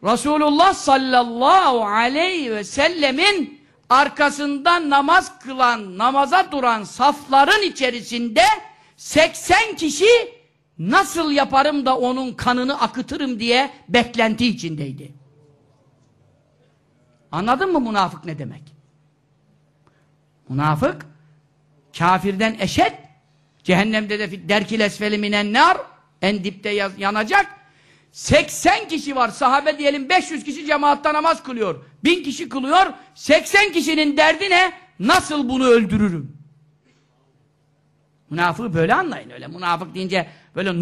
Resulullah sallallahu aleyhi ve sellemin arkasında namaz kılan, namaza duran safların içerisinde 80 kişi nasıl yaparım da onun kanını akıtırım diye beklenti içindeydi. Anladın mı münafık ne demek? Münafık kafirden eşet cehennemde de derkil esfeli minen nar en dipte yanacak 80 kişi var sahabe diyelim 500 kişi cemaatta namaz kılıyor 1000 kişi kılıyor 80 kişinin derdi ne? Nasıl bunu öldürürüm? Münafığı böyle anlayın öyle. Münafık deyince böyle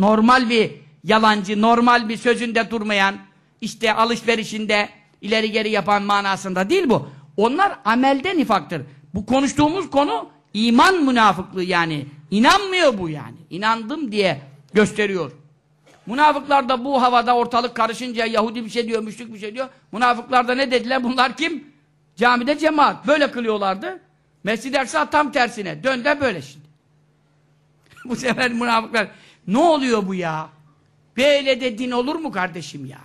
normal bir yalancı, normal bir sözünde durmayan, işte alışverişinde ileri geri yapan manasında değil bu. Onlar amelde nifaktır. Bu konuştuğumuz konu iman münafıklığı yani. İnanmıyor bu yani. İnandım diye gösteriyor. Münafıklar da bu havada ortalık karışınca Yahudi bir şey diyor, müşrik bir şey diyor. Münafıklar da ne dediler? Bunlar kim? Camide cemaat. Böyle kılıyorlardı. Mescid-i tam tersine. Dön de böyle şimdi. bu sefer münafıklar ne oluyor bu ya? Böyle de din olur mu kardeşim ya?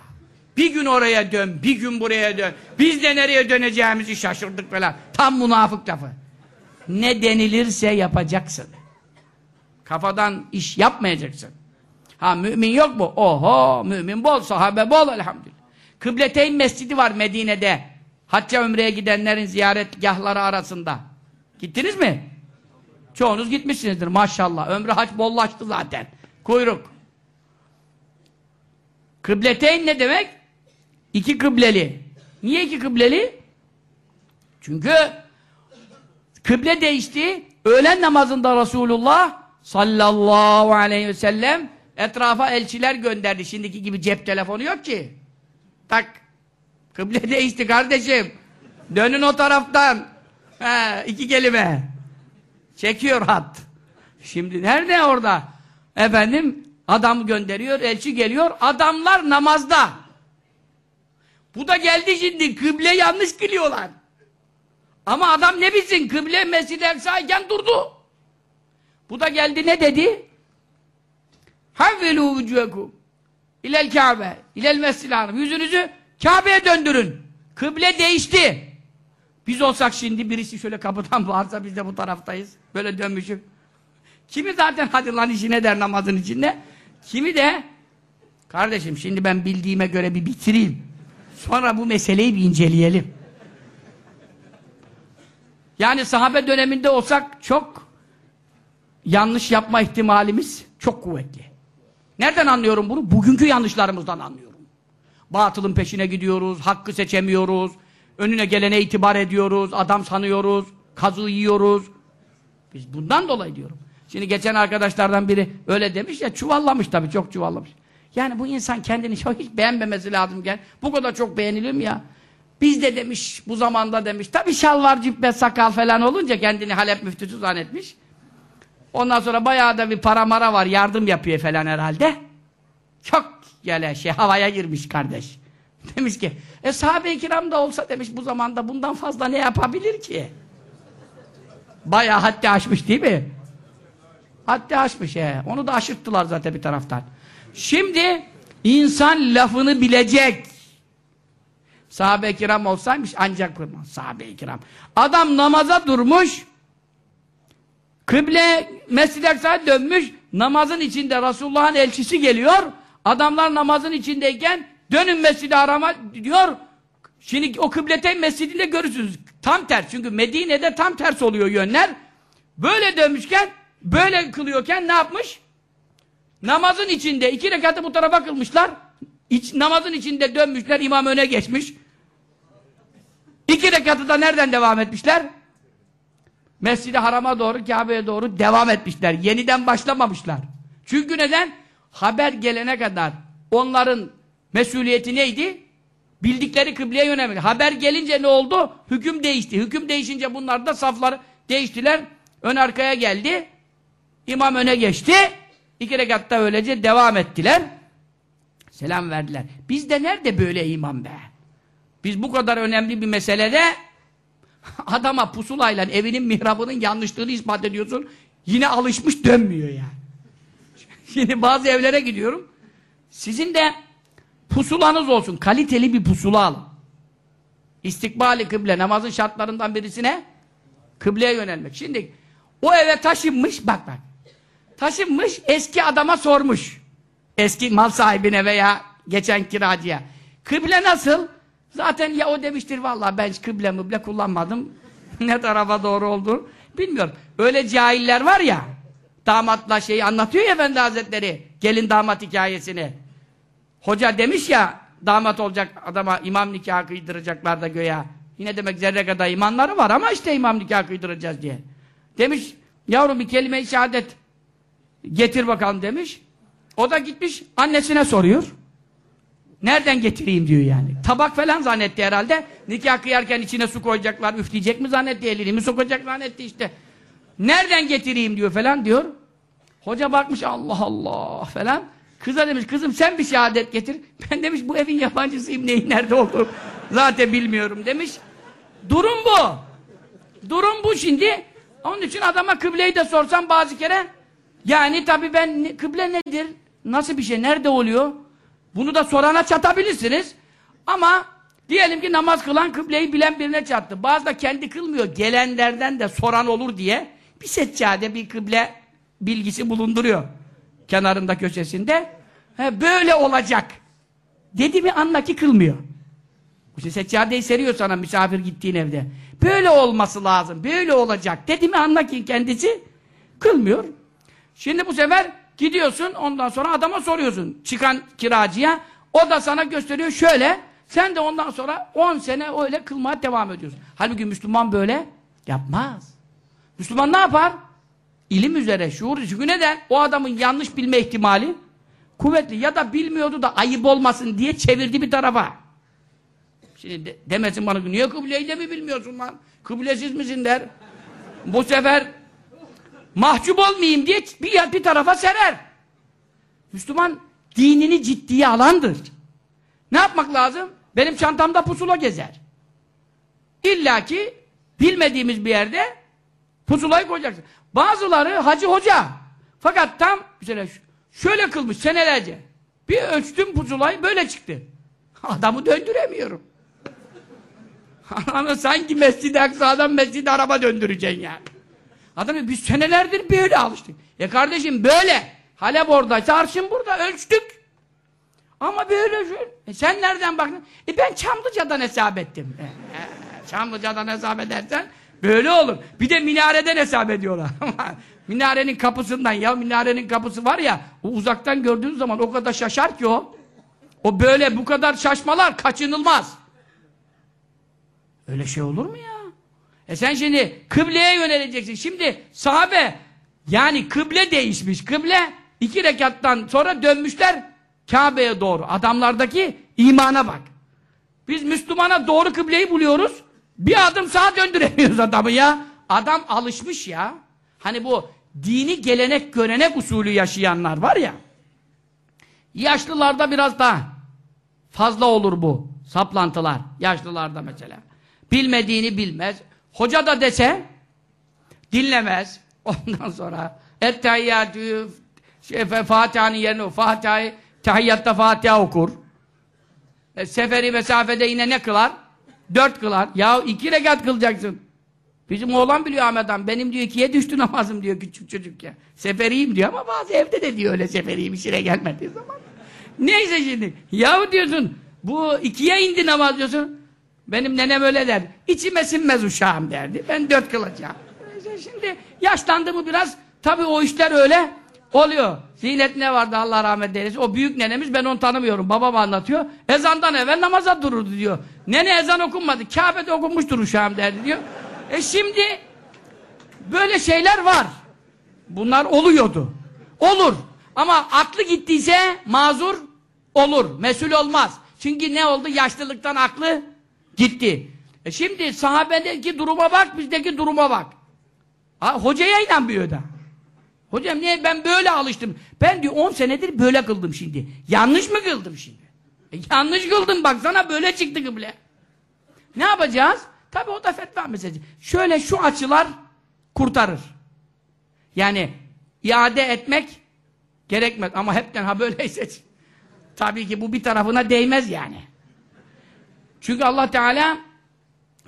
Bir gün oraya dön, bir gün buraya dön. Biz de nereye döneceğimizi şaşırdık falan. Tam münafık lafı. Ne denilirse yapacaksın. Kafadan iş yapmayacaksın. Ha mümin yok mu? Oho mümin bol, sahabe bol elhamdülillah. Kıbleteyn mescidi var Medine'de. Hacca ömreye gidenlerin ziyaretgahları arasında. Gittiniz mi? Çoğunuz gitmişsinizdir maşallah. Ömrü hac bollaştı zaten. Kuyruk. Kıbleteyn ne demek? İki kıbleli. Niye iki kıbleli? Çünkü kıble değişti. Öğlen namazında Resulullah sallallahu aleyhi ve sellem etrafa elçiler gönderdi. Şimdiki gibi cep telefonu yok ki. Tak. Kıble değişti kardeşim. Dönün o taraftan. He, iki kelime. Çekiyor hat. Şimdi nerede orada? Efendim adam gönderiyor, elçi geliyor. Adamlar namazda. Bu da geldi şimdi. Kıble yanlış kılıyorlar. Ama adam ne bilsin? Kıble Mescid-i durdu. Bu da geldi ne dedi? Havvelu vücuhekum ilel Kabe ilel mescid haram. Yüzünüzü Kabe'ye döndürün. Kıble değişti. Biz olsak şimdi birisi şöyle kapıdan varsa biz de bu taraftayız. Böyle dönmüşüm. Kimi zaten hadi lan işine der namazın içinde. Kimi de kardeşim şimdi ben bildiğime göre bir bitireyim. Sonra bu meseleyi bir inceleyelim. Yani sahabe döneminde olsak çok yanlış yapma ihtimalimiz çok kuvvetli. Nereden anlıyorum bunu? Bugünkü yanlışlarımızdan anlıyorum. Batılın peşine gidiyoruz, hakkı seçemiyoruz, önüne gelene itibar ediyoruz, adam sanıyoruz, kazı yiyoruz. Biz bundan dolayı diyorum. Şimdi geçen arkadaşlardan biri öyle demiş ya, çuvallamış tabii, çok çuvallamış. Yani bu insan kendini hiç beğenmemesi lazım. Bu kadar çok beğenilir mi ya? Biz de demiş, bu zamanda demiş, tabii şalvar, cübbe, sakal falan olunca kendini Halep müftüsü zannetmiş. Ondan sonra bayağı da bir para mara var, yardım yapıyor falan herhalde. Çok böyle şey, havaya girmiş kardeş. Demiş ki, e sahabe-i kiram da olsa demiş bu zamanda bundan fazla ne yapabilir ki? Bayağı haddi aşmış değil mi? Haddi aşmış he. Onu da aşırttılar zaten bir taraftan. Şimdi insan lafını bilecek. Sahabe-i kiram olsaymış ancak. Sahabe-i kiram. Adam namaza durmuş. Kıble Mescid-i Aksa'ya dönmüş. Namazın içinde Resulullah'ın elçisi geliyor. Adamlar namazın içindeyken dönün Mescid-i Haram'a diyor. Şimdi o kıblete mescidinde görürsünüz. Tam ters. Çünkü Medine'de tam ters oluyor yönler. Böyle dönmüşken, böyle kılıyorken ne yapmış? Namazın içinde iki rekatı bu tarafa kılmışlar. İç, namazın içinde dönmüşler, imam öne geçmiş. İki rekatı da nereden devam etmişler? Mescid-i Haram'a doğru, Kabe'ye doğru devam etmişler. Yeniden başlamamışlar. Çünkü neden? Haber gelene kadar onların mesuliyeti neydi? Bildikleri kıbleye yönelmek. Haber gelince ne oldu? Hüküm değişti. Hüküm değişince bunlar da safları değiştiler. Ön arkaya geldi. İmam öne geçti. İki rekatta öylece devam ettiler. Selam verdiler. Bizde nerede böyle imam be? Biz bu kadar önemli bir meselede adama pusulayla evinin mihrabının yanlışlığını ispat ediyorsun. Yine alışmış dönmüyor yani. Şimdi bazı evlere gidiyorum. Sizin de pusulanız olsun. Kaliteli bir pusula alın. İstikbali kıble namazın şartlarından birisine kıbleye yönelmek. Şimdi o eve taşınmış bak bak. Taşınmış eski adama sormuş. Eski mal sahibine veya geçen kiracıya. Kıble nasıl? Zaten ya o demiştir vallahi ben kıble müble kullanmadım. ne tarafa doğru oldu bilmiyorum. Öyle cahiller var ya damatla şeyi anlatıyor ya Efendi Hazretleri gelin damat hikayesini. Hoca demiş ya damat olacak adama imam nikahı kıydıracaklar da göya. Yine demek zerre kadar imanları var ama işte imam nikahı kıydıracağız diye. Demiş yavrum bir kelime-i şehadet getir bakalım demiş. O da gitmiş annesine soruyor. Nereden getireyim diyor yani. Tabak falan zannetti herhalde. Nikah kıyarken içine su koyacaklar, üfleyecek mi zannetti, elini mi sokacak zannetti işte. Nereden getireyim diyor falan diyor. Hoca bakmış Allah Allah falan. Kıza demiş kızım sen bir şehadet getir. Ben demiş bu evin yabancısıyım neyin nerede olduğunu zaten bilmiyorum demiş. Durum bu. Durum bu şimdi. Onun için adama kıbleyi de sorsam bazı kere yani tabi ben kıble nedir? Nasıl bir şey? Nerede oluyor? Bunu da sorana çatabilirsiniz. Ama diyelim ki namaz kılan kıbleyi bilen birine çattı. Bazı da kendi kılmıyor. Gelenlerden de soran olur diye bir seccade bir kıble bilgisi bulunduruyor. Kenarında köşesinde. He, böyle olacak. Dedi mi anla ki kılmıyor. İşte seccadeyi seriyor sana misafir gittiğin evde. Böyle olması lazım. Böyle olacak. Dedi mi anla ki kendisi kılmıyor. Şimdi bu sefer gidiyorsun ondan sonra adama soruyorsun. Çıkan kiracıya. O da sana gösteriyor şöyle. Sen de ondan sonra 10 sene öyle kılmaya devam ediyorsun. Halbuki Müslüman böyle yapmaz. Müslüman ne yapar? İlim üzere, şuur Çünkü neden? O adamın yanlış bilme ihtimali kuvvetli. Ya da bilmiyordu da ayıp olmasın diye çevirdi bir tarafa. Şimdi de, demesin bana niye kıbleyi de mi bilmiyorsun lan? Kıblesiz misin der. Bu sefer mahcup olmayayım diye bir, bir tarafa serer. Müslüman dinini ciddiye alandır. Ne yapmak lazım? Benim çantamda pusula gezer. İlla ki bilmediğimiz bir yerde pusulayı koyacaksın. Bazıları hacı hoca. Fakat tam mesela şöyle kılmış senelerce. Bir ölçtüm pusulayı böyle çıktı. Adamı döndüremiyorum. Sanki Mescid-i Aksa'dan Mescid-i araba döndüreceksin yani. Adam biz senelerdir böyle alıştık. E kardeşim böyle. Halep oradaysa arşın burada ölçtük. Ama böyle şu. E sen nereden baktın? E ben Çamlıca'dan hesap ettim. E, e, Çamlıca'dan hesap edersen böyle olur. Bir de minareden hesap ediyorlar. Minarenin kapısından ya minarenin kapısı var ya uzaktan gördüğün zaman o kadar şaşar ki o. O böyle bu kadar şaşmalar kaçınılmaz. Öyle şey olur mu ya? E sen şimdi kıbleye yöneleceksin. Şimdi sahabe yani kıble değişmiş. Kıble iki rekattan sonra dönmüşler Kabe'ye doğru. Adamlardaki imana bak. Biz Müslümana doğru kıbleyi buluyoruz. Bir adım sağa döndüremiyoruz adamı ya. Adam alışmış ya. Hani bu dini gelenek görenek usulü yaşayanlar var ya. Yaşlılarda biraz daha fazla olur bu saplantılar. Yaşlılarda mesela. Bilmediğini bilmez. Hoca da dese dinlemez. Ondan sonra ettehiyyatü şey, Fatiha'nın yerine Fatiha'yı tahiyyatta Fatiha okur. E, seferi mesafede yine ne kılar? Dört kılar. Ya iki rekat kılacaksın. Bizim oğlan biliyor Ahmet'an. Benim diyor ikiye düştü namazım diyor küçük çocuk ya. Seferiyim diyor ama bazı evde de diyor öyle seferiyim işine gelmediği zaman. Neyse şimdi. Yahu diyorsun bu ikiye indi namaz diyorsun. Benim nenem öyle der. İçime sinmez uşağım derdi. Ben dört kılacağım. Şimdi yaşlandı mı biraz tabii o işler öyle oluyor. Zinet ne vardı Allah rahmet eylesin. O büyük nenemiz ben onu tanımıyorum. Babam anlatıyor. Ezandan evvel namaza dururdu diyor. Nene ezan okunmadı. Kabe'de okunmuştur uşağım derdi diyor. E şimdi böyle şeyler var. Bunlar oluyordu. Olur. Ama aklı gittiyse mazur olur. Mesul olmaz. Çünkü ne oldu? Yaşlılıktan aklı gitti. E şimdi sahabedeki duruma bak, bizdeki duruma bak. Ha, hocaya inanmıyor da. Hocam niye ben böyle alıştım? Ben diyor 10 senedir böyle kıldım şimdi. Yanlış mı kıldım şimdi? E, yanlış kıldım baksana böyle çıktı kıble. Ne yapacağız? Tabi o da fetva meselesi. Şöyle şu açılar kurtarır. Yani iade etmek gerekmez. Ama hepten ha böyleyse tabii ki bu bir tarafına değmez yani. Çünkü Allah Teala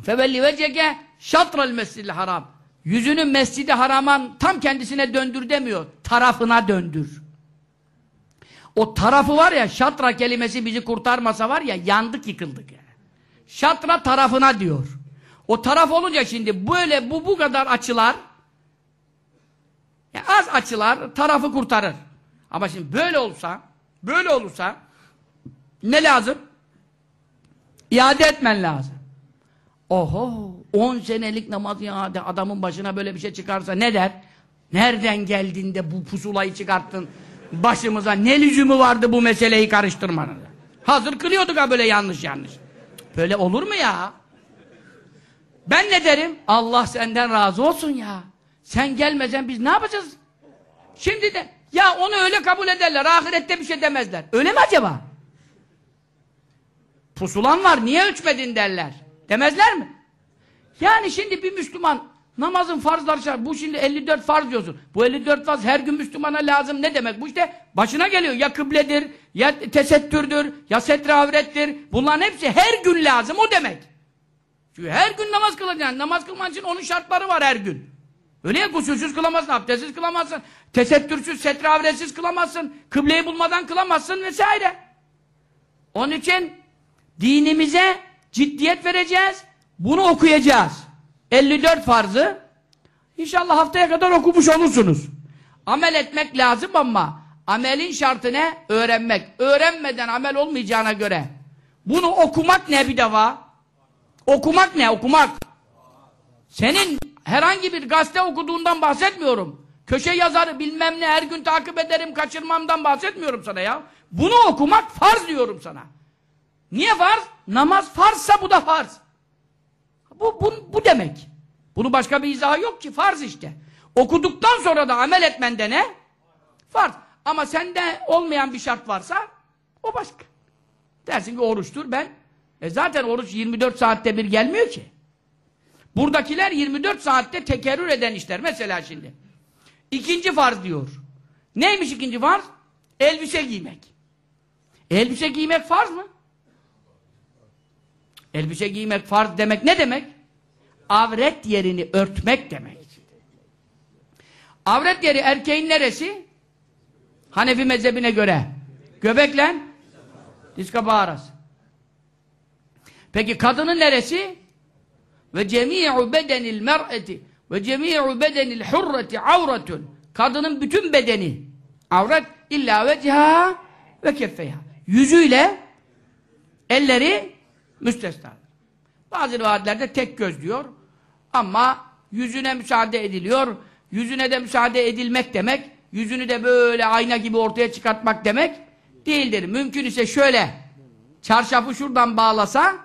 fevelli veceke şatrel mescidil haram yüzünü mescidi haraman tam kendisine döndür demiyor. Tarafına döndür. O tarafı var ya şatra kelimesi bizi kurtarmasa var ya yandık yıkıldık yani. Şatra tarafına diyor. O taraf olunca şimdi böyle bu bu kadar açılar yani az açılar tarafı kurtarır. Ama şimdi böyle olsa böyle olursa ne lazım? İade etmen lazım. Oho! On senelik namaz iade adamın başına böyle bir şey çıkarsa ne der? Nereden geldin de bu pusulayı çıkarttın başımıza? Ne lüzumu vardı bu meseleyi karıştırmanın? Hazır kılıyorduk ha böyle yanlış yanlış. Böyle olur mu ya? Ben ne derim? Allah senden razı olsun ya. Sen gelmesen biz ne yapacağız? Şimdi de ya onu öyle kabul ederler. Ahirette bir şey demezler. Öyle mi acaba? Pusulan var niye ölçmedin derler. Demezler mi? Yani şimdi bir Müslüman namazın farzları şart. Bu şimdi 54 farz diyorsun. Bu 54 farz her gün Müslümana lazım. Ne demek? Bu işte başına geliyor. Ya kıbledir, ya tesettürdür, ya setre avrettir. Bunların hepsi her gün lazım. O demek. Çünkü her gün namaz kılacaksın. Namaz kılman için onun şartları var her gün. Öyle ya gusülsüz kılamazsın, abdestsiz kılamazsın, tesettürsüz, setre avretsiz kılamazsın, kıbleyi bulmadan kılamazsın vesaire. Onun için dinimize ciddiyet vereceğiz, bunu okuyacağız. 54 farzı İnşallah haftaya kadar okumuş olursunuz. Amel etmek lazım ama amelin şartı ne? Öğrenmek. Öğrenmeden amel olmayacağına göre Bunu okumak ne bir defa? Okumak ne? Okumak. Senin herhangi bir gazete okuduğundan bahsetmiyorum. Köşe yazarı bilmem ne her gün takip ederim kaçırmamdan bahsetmiyorum sana ya. Bunu okumak farz diyorum sana. Niye farz? Namaz farzsa bu da farz. Bu, bu, bu demek. Bunun başka bir izahı yok ki farz işte. Okuduktan sonra da amel etmen de ne? Farz. Ama sende olmayan bir şart varsa o başka. Dersin ki oruçtur ben. E zaten oruç 24 saatte bir gelmiyor ki. Buradakiler 24 saatte tekerrür eden işler. Mesela şimdi. İkinci farz diyor. Neymiş ikinci farz? Elbise giymek. Elbise giymek farz mı? Elbise giymek farz demek ne demek? Avret yerini örtmek demek. Avret yeri erkeğin neresi? Hanefi mezhebine göre. Göbekle diz kapağı arası. Peki kadının neresi? Ve cemi'u bedenil mer'eti ve cemi'u bedenil hurreti avretun. Kadının bütün bedeni avret illa veciha ve keffeha. Yüzüyle elleri müstesnadır. Bazı rivayetlerde tek göz diyor. Ama yüzüne müsaade ediliyor. Yüzüne de müsaade edilmek demek, yüzünü de böyle ayna gibi ortaya çıkartmak demek değildir. Mümkün ise şöyle, çarşafı şuradan bağlasa,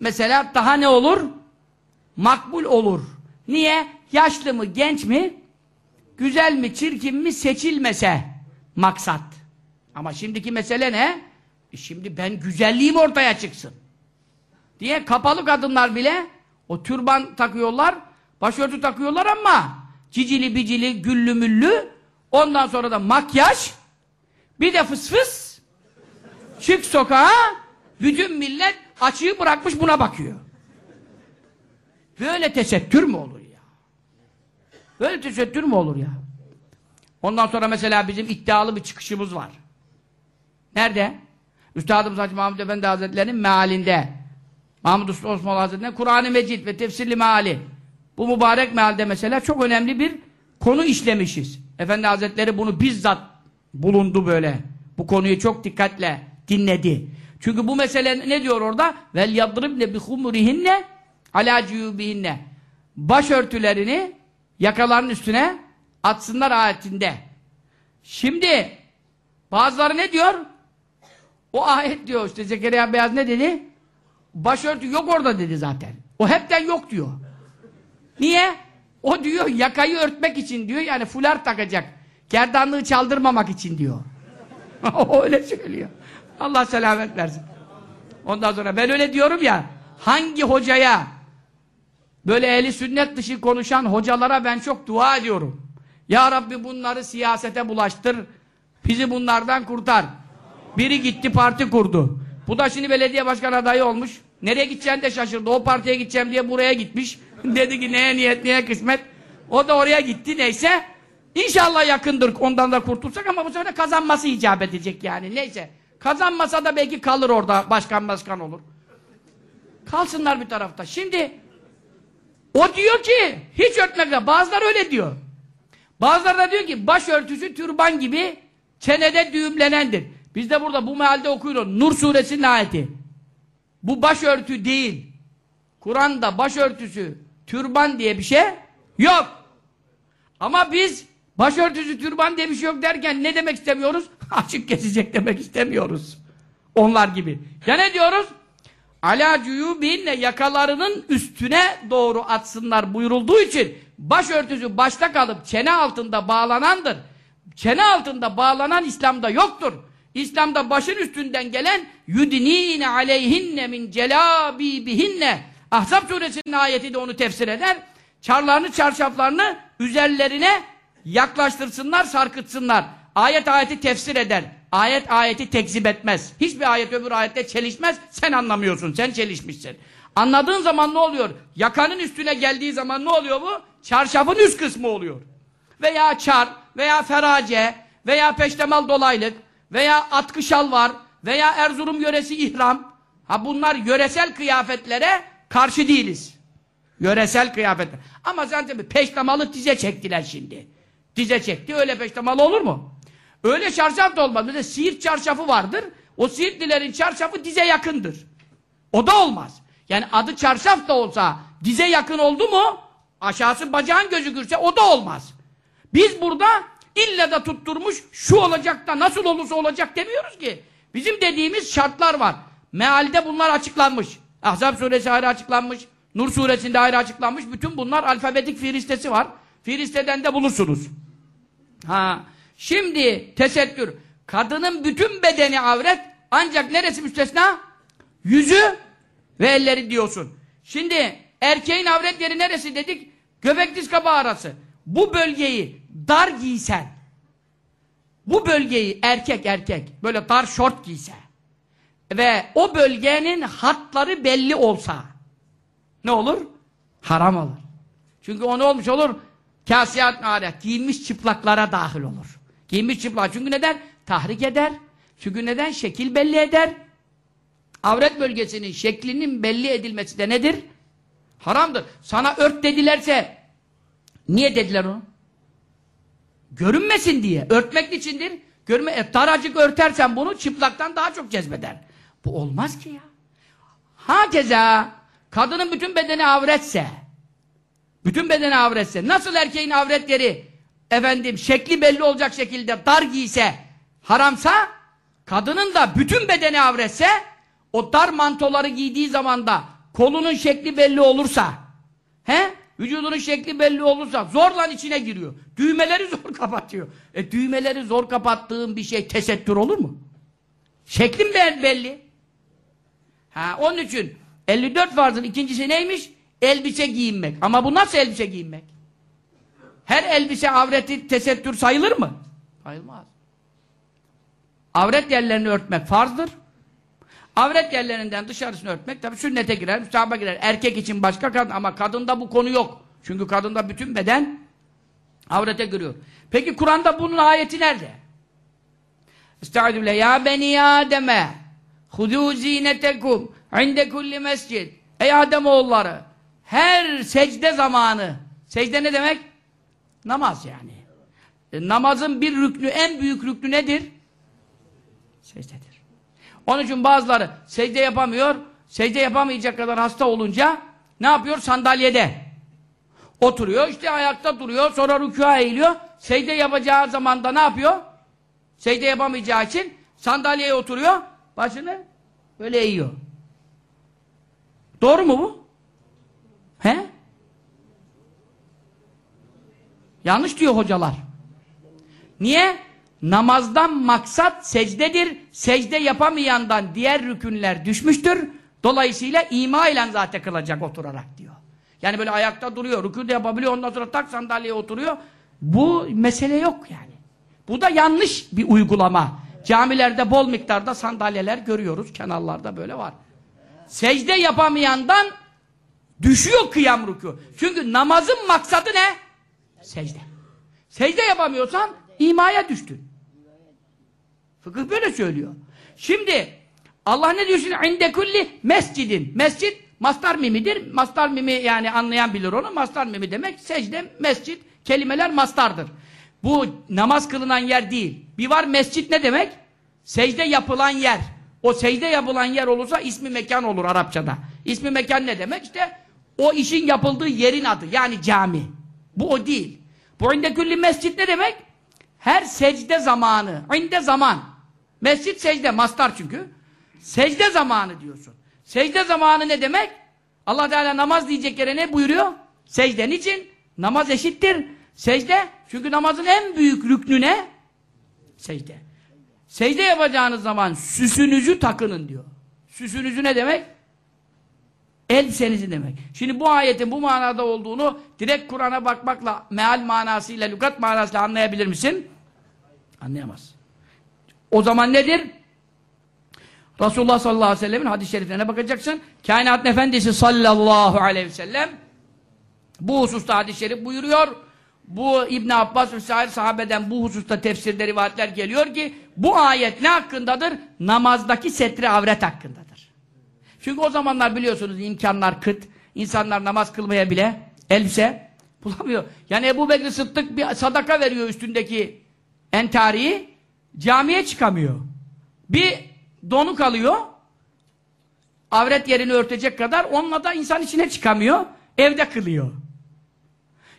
mesela daha ne olur? Makbul olur. Niye? Yaşlı mı, genç mi? Güzel mi, çirkin mi seçilmese maksat. Ama şimdiki mesele ne? E şimdi ben güzelliğim ortaya çıksın. Diye kapalı kadınlar bile o türban takıyorlar, başörtü takıyorlar ama cicili bicili, güllü müllü ondan sonra da makyaj bir de fıs fıs çık sokağa bütün millet açığı bırakmış buna bakıyor. Böyle tesettür mü olur ya? Böyle tesettür mü olur ya? Ondan sonra mesela bizim iddialı bir çıkışımız var. Nerede? Üstadımız Hacı Mahmud Efendi Hazretleri'nin mealinde. Mahmud Usta Osman Hazretleri'nin Kur'an-ı Mecid ve tefsirli meali. Bu mübarek mealde mesela çok önemli bir konu işlemişiz. Efendi Hazretleri bunu bizzat bulundu böyle. Bu konuyu çok dikkatle dinledi. Çünkü bu mesele ne diyor orada? Vel yadribne bi humurihinne ala cuyubihinne. Başörtülerini yakaların üstüne atsınlar ayetinde. Şimdi bazıları ne diyor? O ayet diyor işte Zekeriya Beyaz ne dedi? Başörtü yok orada dedi zaten. O hepten yok diyor. Niye? O diyor yakayı örtmek için diyor yani fular takacak. Gerdanlığı çaldırmamak için diyor. o öyle söylüyor. Allah selamet versin. Ondan sonra ben öyle diyorum ya hangi hocaya böyle ehli sünnet dışı konuşan hocalara ben çok dua ediyorum. Ya Rabbi bunları siyasete bulaştır. Bizi bunlardan kurtar. Biri gitti parti kurdu. Bu da şimdi belediye başkan adayı olmuş. Nereye gideceğini de şaşırdı. O partiye gideceğim diye buraya gitmiş. Dedi ki neye niyet neye kısmet. O da oraya gitti neyse. İnşallah yakındır ondan da kurtulsak ama bu sefer kazanması icap edecek yani. Neyse. Kazanmasa da belki kalır orada başkan başkan olur. Kalsınlar bir tarafta. Şimdi o diyor ki hiç örtmekle. Bazıları öyle diyor. Bazıları da diyor ki başörtüsü türban gibi çenede düğümlenendir. Biz de burada bu mealde okuyoruz. Nur suresinin ayeti. Bu başörtü değil. Kur'an'da başörtüsü, türban diye bir şey yok. Ama biz başörtüsü, türban diye bir şey yok derken ne demek istemiyoruz? Açık kesecek demek istemiyoruz. Onlar gibi. Ya ne diyoruz? Ala cuyubinle yakalarının üstüne doğru atsınlar buyurulduğu için başörtüsü başta kalıp çene altında bağlanandır. Çene altında bağlanan İslam'da yoktur. İslam'da başın üstünden gelen yudnine aleyhinne min celabibihinne Ahzab suresinin ayeti de onu tefsir eder. Çarlarını, çarşaflarını üzerlerine yaklaştırsınlar, sarkıtsınlar. Ayet ayeti tefsir eder. Ayet ayeti tekzip etmez. Hiçbir ayet öbür ayette çelişmez. Sen anlamıyorsun, sen çelişmişsin. Anladığın zaman ne oluyor? Yakanın üstüne geldiği zaman ne oluyor bu? Çarşafın üst kısmı oluyor. Veya çar, veya ferace, veya peştemal dolaylık, veya atkı şal var, veya Erzurum yöresi ihram. Ha bunlar yöresel kıyafetlere karşı değiliz. Yöresel kıyafetler. Ama zaten peştemalı dize çektiler şimdi. Dize çekti, öyle peştemalı olur mu? Öyle çarşaf da olmaz. Mesela Siirt çarşafı vardır. o Siirtlilerin çarşafı dize yakındır. O da olmaz. Yani adı çarşaf da olsa dize yakın oldu mu aşağısı bacağın gözükürse o da olmaz. Biz burada illa da tutturmuş şu olacak da nasıl olursa olacak demiyoruz ki. Bizim dediğimiz şartlar var. Mealde bunlar açıklanmış. Ahzab suresi ayrı açıklanmış. Nur suresinde ayrı açıklanmış. Bütün bunlar alfabetik firistesi var. Firisteden de bulursunuz. Ha. Şimdi tesettür. Kadının bütün bedeni avret ancak neresi müstesna? Yüzü ve elleri diyorsun. Şimdi erkeğin avret yeri neresi dedik? Göbek diz kapağı arası. Bu bölgeyi dar giysen bu bölgeyi erkek erkek böyle dar şort giyse ve o bölgenin hatları belli olsa ne olur? Haram olur. Çünkü o ne olmuş olur? Kasiyat alet, giyinmiş çıplaklara dahil olur. Giyinmiş çıplak. Çünkü neden? Tahrik eder. Çünkü neden? Şekil belli eder. Avret bölgesinin şeklinin belli edilmesi de nedir? Haramdır. Sana ört dedilerse niye dediler onu? Görünmesin diye. Örtmek içindir. Görme, e, daracık örtersen bunu çıplaktan daha çok cezbeder. Bu olmaz ki ya. Hakeza kadının bütün bedeni avretse bütün bedeni avretse nasıl erkeğin avret yeri efendim şekli belli olacak şekilde dar giyse haramsa kadının da bütün bedeni avretse o dar mantoları giydiği zaman da kolunun şekli belli olursa he vücudunun şekli belli olursa zorla içine giriyor. Düğmeleri zor kapatıyor. E düğmeleri zor kapattığın bir şey tesettür olur mu? Şeklin belli. Ha onun için 54 farzın ikincisi neymiş? Elbise giyinmek. Ama bu nasıl elbise giyinmek? Her elbise avreti tesettür sayılır mı? Sayılmaz. Avret yerlerini örtmek farzdır. Avret yerlerinden dışarısını örtmek tabi sünnete girer, müstahaba girer. Erkek için başka kadın ama kadında bu konu yok. Çünkü kadında bütün beden avrete giriyor. Peki Kur'an'da bunun ayeti nerede? Estaizu ya beni Adem'e hudû zînetekum inde kulli mescid Ey Adem oğulları her secde zamanı secde ne demek? Namaz yani. E, namazın bir rüknü, en büyük rüknü nedir? Secdedir. Onun için bazıları secde yapamıyor, secde yapamayacak kadar hasta olunca ne yapıyor? Sandalyede oturuyor, işte ayakta duruyor, sonra rükûa eğiliyor. Secde yapacağı zaman da ne yapıyor? Secde yapamayacağı için sandalyeye oturuyor, başını böyle eğiyor. Doğru mu bu? He? Yanlış diyor hocalar. Niye? Namazdan maksat secdedir. Secde yapamayandan diğer rükünler düşmüştür. Dolayısıyla ima ile zaten kılacak oturarak diyor. Yani böyle ayakta duruyor, rükû de yapabiliyor, ondan sonra tak sandalyeye oturuyor. Bu mesele yok yani. Bu da yanlış bir uygulama. Camilerde bol miktarda sandalyeler görüyoruz. Kenarlarda böyle var. Secde yapamayandan düşüyor kıyam rükû. Çünkü namazın maksadı ne? Secde. Secde yapamıyorsan imaya düştün. Fıkıh böyle söylüyor. Şimdi Allah ne diyor şimdi? İnde kulli mescidin. Mescid mastar mimidir. Mastar mimi yani anlayan bilir onu. Mastar mimi demek secde, mescid kelimeler mastardır. Bu namaz kılınan yer değil. Bir var mescit ne demek? Secde yapılan yer. O secde yapılan yer olursa ismi mekan olur Arapçada. İsmi mekan ne demek? İşte o işin yapıldığı yerin adı. Yani cami. Bu o değil. Bu inde külli mescit ne demek? Her secde zamanı. İnde zaman. Mescit secde. Mastar çünkü. Secde zamanı diyorsun. Secde zamanı ne demek? Allah Teala namaz diyecek yere ne buyuruyor? Secden için namaz eşittir. Secde çünkü namazın en büyük rüknü ne? Secde. Secde yapacağınız zaman süsünüzü takının diyor. Süsünüzü ne demek? Elbisenizi demek. Şimdi bu ayetin bu manada olduğunu direkt Kur'an'a bakmakla, meal manasıyla, lügat manasıyla anlayabilir misin? Anlayamaz. O zaman nedir? Resulullah sallallahu aleyhi ve sellemin hadis-i şeriflerine bakacaksın. Kainat Efendisi sallallahu aleyhi ve sellem bu hususta hadis-i şerif buyuruyor. Bu İbn Abbas ve sair sahabeden bu hususta tefsirde rivayetler geliyor ki bu ayet ne hakkındadır? Namazdaki setri avret hakkındadır. Çünkü o zamanlar biliyorsunuz imkanlar kıt. İnsanlar namaz kılmaya bile elbise bulamıyor. Yani Ebu Bekir Sıddık bir sadaka veriyor üstündeki entariyi camiye çıkamıyor. Bir donu kalıyor. Avret yerini örtecek kadar onunla da insan içine çıkamıyor. Evde kılıyor.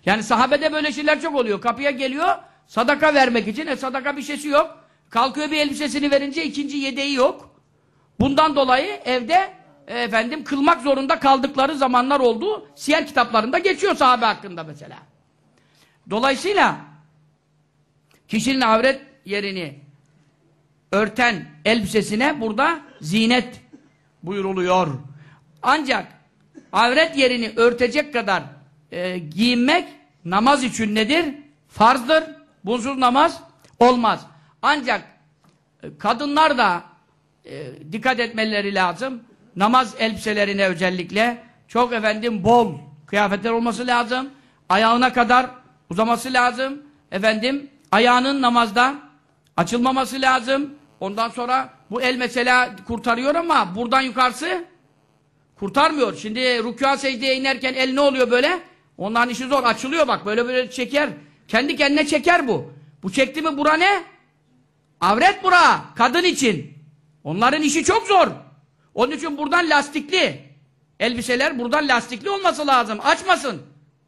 Yani sahabede böyle şeyler çok oluyor. Kapıya geliyor sadaka vermek için. E sadaka bir şeysi yok. Kalkıyor bir elbisesini verince ikinci yedeği yok. Bundan dolayı evde e, efendim kılmak zorunda kaldıkları zamanlar oldu. Siyer kitaplarında geçiyor sahabe hakkında mesela. Dolayısıyla kişinin avret yerini örten elbisesine burada zinet buyuruluyor. Ancak avret yerini örtecek kadar e, giyinmek namaz için nedir? Farzdır. Bunsuz namaz olmaz. Ancak e, kadınlar da e, dikkat etmeleri lazım. Namaz elbiselerine özellikle çok efendim bol kıyafetler olması lazım. Ayağına kadar uzaması lazım. Efendim ayağının namazda açılmaması lazım. Ondan sonra bu el mesela kurtarıyor ama buradan yukarısı kurtarmıyor. Şimdi rükûa secdeye inerken el ne oluyor böyle? Onların işi zor. Açılıyor bak. Böyle böyle çeker. Kendi kendine çeker bu. Bu çekti mi bura ne? Avret bura. Kadın için. Onların işi çok zor. Onun için buradan lastikli. Elbiseler buradan lastikli olması lazım. Açmasın.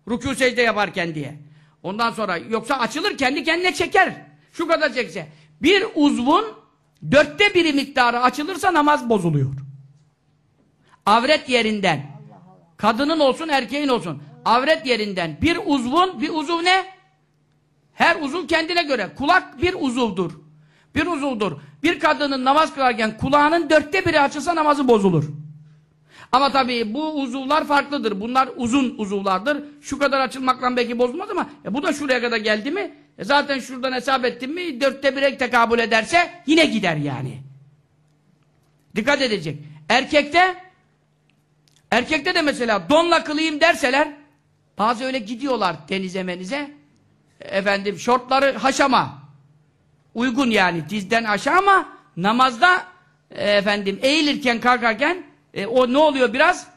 Rükû secde yaparken diye. Ondan sonra yoksa açılır kendi kendine çeker. Şu kadar çekse. Bir uzvun dörtte biri miktarı açılırsa namaz bozuluyor. Avret yerinden. Kadının olsun erkeğin olsun. Avret yerinden bir uzvun, bir uzuv ne? Her uzuv kendine göre. Kulak bir uzuvdur. Bir uzuvdur. Bir kadının namaz kılarken kulağının dörtte biri açılsa namazı bozulur. Ama tabii bu uzuvlar farklıdır. Bunlar uzun uzuvlardır. Şu kadar açılmakla belki bozulmaz ama e, bu da şuraya kadar geldi mi e, zaten şuradan hesap ettim mi dörtte bire tekabül ederse yine gider yani. Dikkat edecek. Erkekte erkekte de mesela donla kılayım derseler bazı öyle gidiyorlar denize menize efendim şortları haşama uygun yani dizden aşağı ama namazda e, efendim eğilirken kalkarken e, o ne oluyor biraz?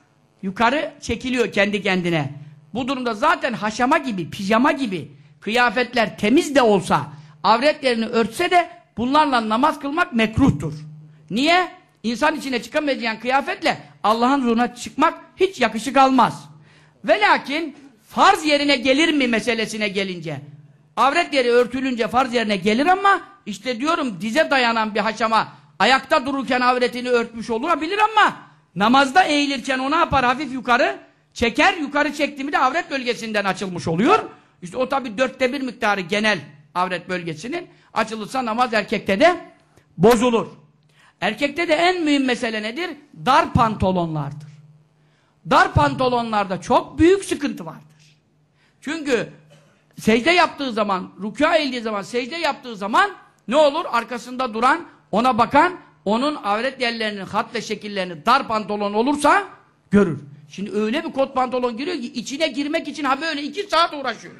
Yukarı çekiliyor kendi kendine. Bu durumda zaten haşama gibi, pijama gibi kıyafetler temiz de olsa, avretlerini örtse de bunlarla namaz kılmak mekruhtur. Niye? İnsan içine çıkamayacağın kıyafetle Allah'ın huzuruna çıkmak hiç yakışık almaz. Ve lakin farz yerine gelir mi meselesine gelince avret yeri örtülünce farz yerine gelir ama işte diyorum dize dayanan bir haşama ayakta dururken avretini örtmüş olabilir ama namazda eğilirken o ne yapar hafif yukarı çeker yukarı çekti mi de avret bölgesinden açılmış oluyor. İşte o tabi dörtte bir miktarı genel avret bölgesinin açılırsa namaz erkekte de bozulur. Erkekte de en mühim mesele nedir? Dar pantolonlardır. Dar pantolonlarda çok büyük sıkıntı vardır. Çünkü secde yaptığı zaman, rükûa eğildiği zaman, secde yaptığı zaman ne olur? Arkasında duran, ona bakan, onun avret yerlerinin, hat ve şekillerini dar pantolon olursa görür. Şimdi öyle bir kot pantolon giriyor ki içine girmek için ha böyle iki saat uğraşıyor.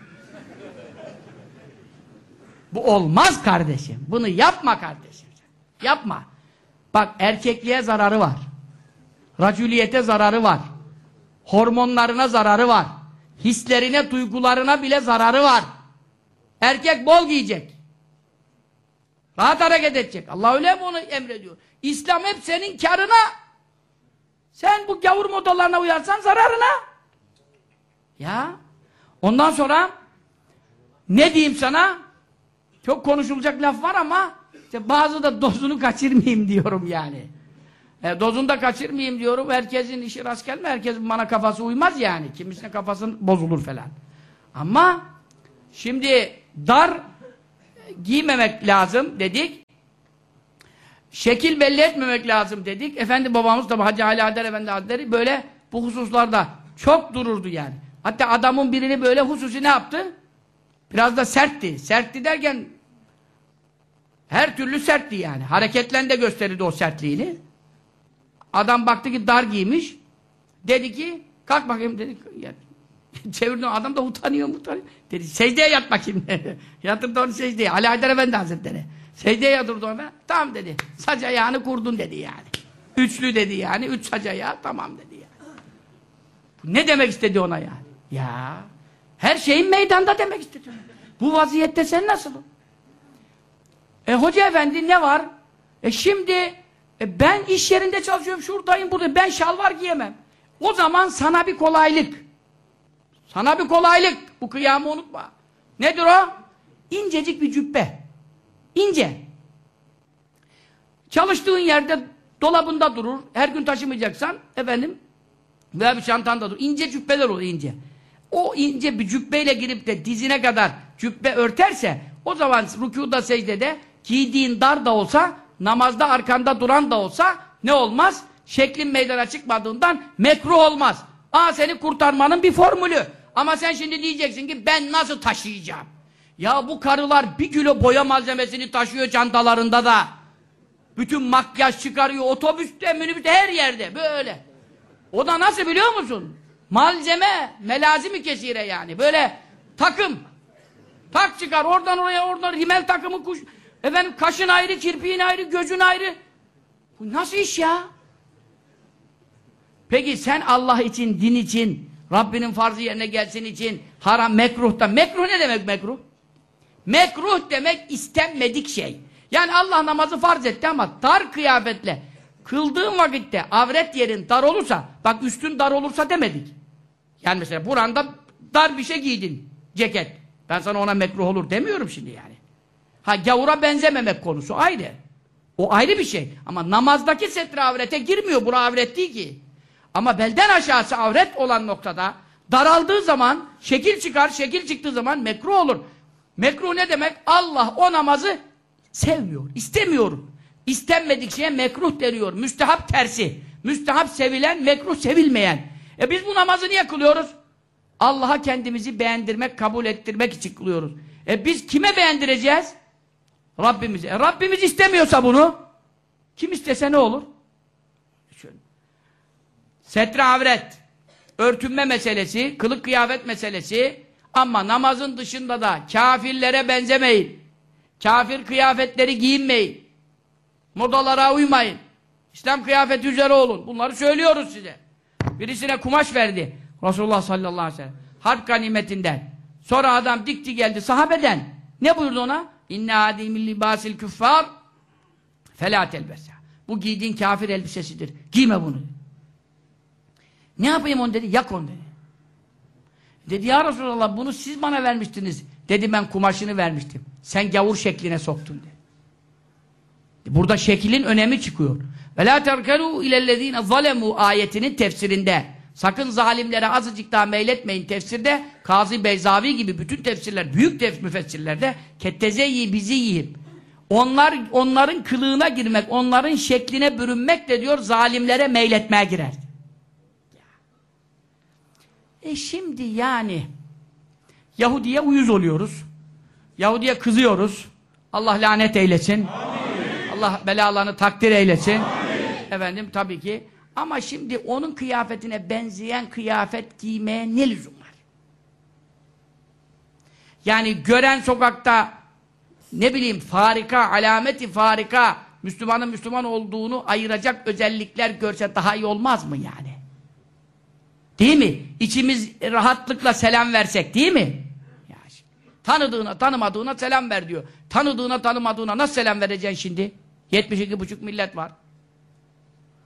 Bu olmaz kardeşim. Bunu yapma kardeşim. Yapma. Bak erkekliğe zararı var. Racüliyete zararı var. Hormonlarına zararı var. Hislerine, duygularına bile zararı var. Erkek bol giyecek. Rahat hareket edecek. Allah öyle mi onu emrediyor? İslam hep senin karına. Sen bu gavur modalarına uyarsan zararına. Ya. Ondan sonra ne diyeyim sana? Çok konuşulacak laf var ama işte bazı da dozunu kaçırmayayım diyorum yani. E, dozunu da kaçırmayayım diyorum. Herkesin işi rast gelme. Herkesin bana kafası uymaz yani. Kimisine kafası bozulur falan. Ama şimdi dar giymemek lazım dedik. Şekil belli etmemek lazım dedik. Efendi babamız da Hacı Ali Adel Efendi Hazretleri böyle bu hususlarda çok dururdu yani. Hatta adamın birini böyle hususi ne yaptı? Biraz da sertti. Sertti derken her türlü sertti yani. Hareketlen de gösterirdi o sertliğini. Adam baktı ki dar giymiş. Dedi ki kalk bakayım dedi. Çevirdim adam da utanıyor utanıyor. Dedi secdeye yat bakayım. Yatırdı onu secdeye. Ali Haydar Efendi Hazretleri. Secdeye yatırdı ona. Tamam dedi. Saç ayağını kurdun dedi yani. Üçlü dedi yani. Üç saç ayağı tamam dedi yani. Ne demek istedi ona yani? Ya her şeyin meydanda demek istedi. Bu vaziyette sen nasıl? E hoca efendi ne var? E şimdi E ben iş yerinde çalışıyorum, şuradayım, burada. Ben şalvar giyemem. O zaman sana bir kolaylık. Sana bir kolaylık. Bu kıyamı unutma. Nedir o? İncecik bir cübbe. İnce. Çalıştığın yerde dolabında durur. Her gün taşımayacaksan efendim veya bir çantanda durur. İnce cübbeler olur ince. O ince bir cübbeyle girip de dizine kadar cübbe örterse o zaman rükuda secdede giydiğin dar da olsa namazda arkanda duran da olsa ne olmaz? Şeklin meydana çıkmadığından mekruh olmaz. Aa seni kurtarmanın bir formülü. Ama sen şimdi diyeceksin ki ben nasıl taşıyacağım? Ya bu karılar bir kilo boya malzemesini taşıyor çantalarında da. Bütün makyaj çıkarıyor otobüste, minibüste her yerde böyle. O da nasıl biliyor musun? Malzeme, melazimi kesire yani. Böyle takım. Tak çıkar oradan oraya oradan rimel takımı kuş. Efendim kaşın ayrı, kirpiğin ayrı, gözün ayrı. Bu nasıl iş ya? Peki sen Allah için, din için, Rabbinin farzı yerine gelsin için haram, mekruhta. Mekruh ne demek mekruh? Mekruh demek istenmedik şey. Yani Allah namazı farz etti ama dar kıyafetle kıldığın vakitte avret yerin dar olursa, bak üstün dar olursa demedik. Yani mesela buranda dar bir şey giydin, ceket. Ben sana ona mekruh olur demiyorum şimdi yani. Ha gavura benzememek konusu ayrı. O ayrı bir şey. Ama namazdaki setre avrete girmiyor. Bura avret değil ki. Ama belden aşağısı avret olan noktada daraldığı zaman şekil çıkar, şekil çıktığı zaman mekruh olur. Mekruh ne demek? Allah o namazı sevmiyor, istemiyor. İstenmedik şeye mekruh deniyor. Müstehap tersi. Müstehap sevilen, mekruh sevilmeyen. E biz bu namazı niye kılıyoruz? Allah'a kendimizi beğendirmek, kabul ettirmek için kılıyoruz. E biz kime beğendireceğiz? Rabbimize. E Rabbimiz istemiyorsa bunu, kim istese ne olur? Şöyle. Setre avret, örtünme meselesi, kılık kıyafet meselesi ama namazın dışında da kafirlere benzemeyin. Kafir kıyafetleri giyinmeyin. Modalara uymayın. İslam kıyafeti üzere olun. Bunları söylüyoruz size. Birisine kumaş verdi. Resulullah sallallahu aleyhi ve sellem. Harp ganimetinden. Sonra adam dikti geldi sahabeden. Ne buyurdu ona? İnne adi min libasil küffar felâ telbesa. Bu giydiğin kafir elbisesidir. Giyme bunu. Ne yapayım onu dedi? Yak onu dedi. Dedi ya Resulallah bunu siz bana vermiştiniz. Dedi ben kumaşını vermiştim. Sen gavur şekline soktun dedi. Burada şeklin önemi çıkıyor. Ve la terkenu ilellezine zalemu ayetinin tefsirinde. Sakın zalimlere azıcık daha meyletmeyin tefsirde. Kazi Beyzavi gibi bütün tefsirler, büyük tefsir müfessirlerde kettezeyi bizi yiyip onlar onların kılığına girmek, onların şekline bürünmek de diyor zalimlere meyletmeye girer. E şimdi yani Yahudi'ye uyuz oluyoruz. Yahudi'ye kızıyoruz. Allah lanet eylesin. Allah belalarını takdir eylesin. Efendim tabii ki. Ama şimdi onun kıyafetine benzeyen kıyafet giymeye ne lüzum var? Yani gören sokakta ne bileyim farika, alameti farika Müslümanın Müslüman olduğunu ayıracak özellikler görse daha iyi olmaz mı yani? Değil mi? İçimiz rahatlıkla selam versek değil mi? Ya tanıdığına tanımadığına selam ver diyor. Tanıdığına tanımadığına nasıl selam vereceksin şimdi? 72,5 millet var.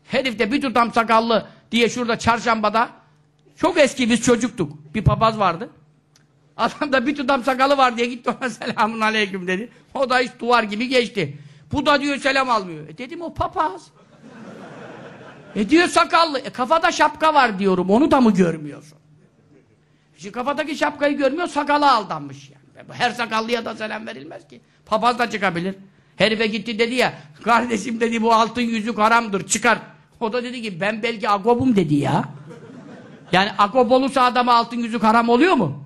Herif de bir tutam sakallı diye şurada çarşambada çok eski biz çocuktuk. Bir papaz vardı. Adam da bir tutam sakalı var diye gitti ona selamun aleyküm dedi. O da hiç duvar gibi geçti. Bu da diyor selam almıyor. E dedim o papaz. E diyor sakallı. E kafada şapka var diyorum. Onu da mı görmüyorsun? Şimdi kafadaki şapkayı görmüyor, sakala aldanmış yani. Her sakallıya da selam verilmez ki. Papaz da çıkabilir. Herife gitti dedi ya, kardeşim dedi bu altın yüzük haramdır, çıkar. O da dedi ki ben belki agobum dedi ya. Yani agob olursa adama altın yüzük haram oluyor mu?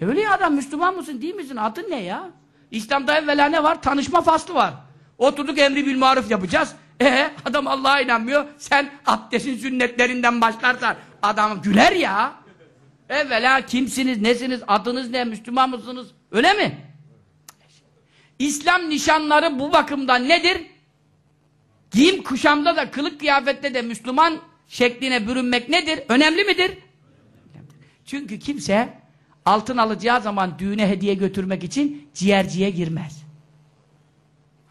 E öyle ya adam Müslüman mısın değil misin? Adın ne ya? İslam'da evvela ne var? Tanışma faslı var. Oturduk emri bil maruf yapacağız. E adam Allah'a inanmıyor. Sen abdestin sünnetlerinden başlarsan adam güler ya. Evvela kimsiniz, nesiniz, adınız ne, Müslüman mısınız? Öyle mi? İslam nişanları bu bakımdan nedir? Giyim kuşamda da, kılık kıyafette de Müslüman şekline bürünmek nedir? Önemli midir? Çünkü kimse altın alacağı zaman düğüne hediye götürmek için ciğerciye girmez.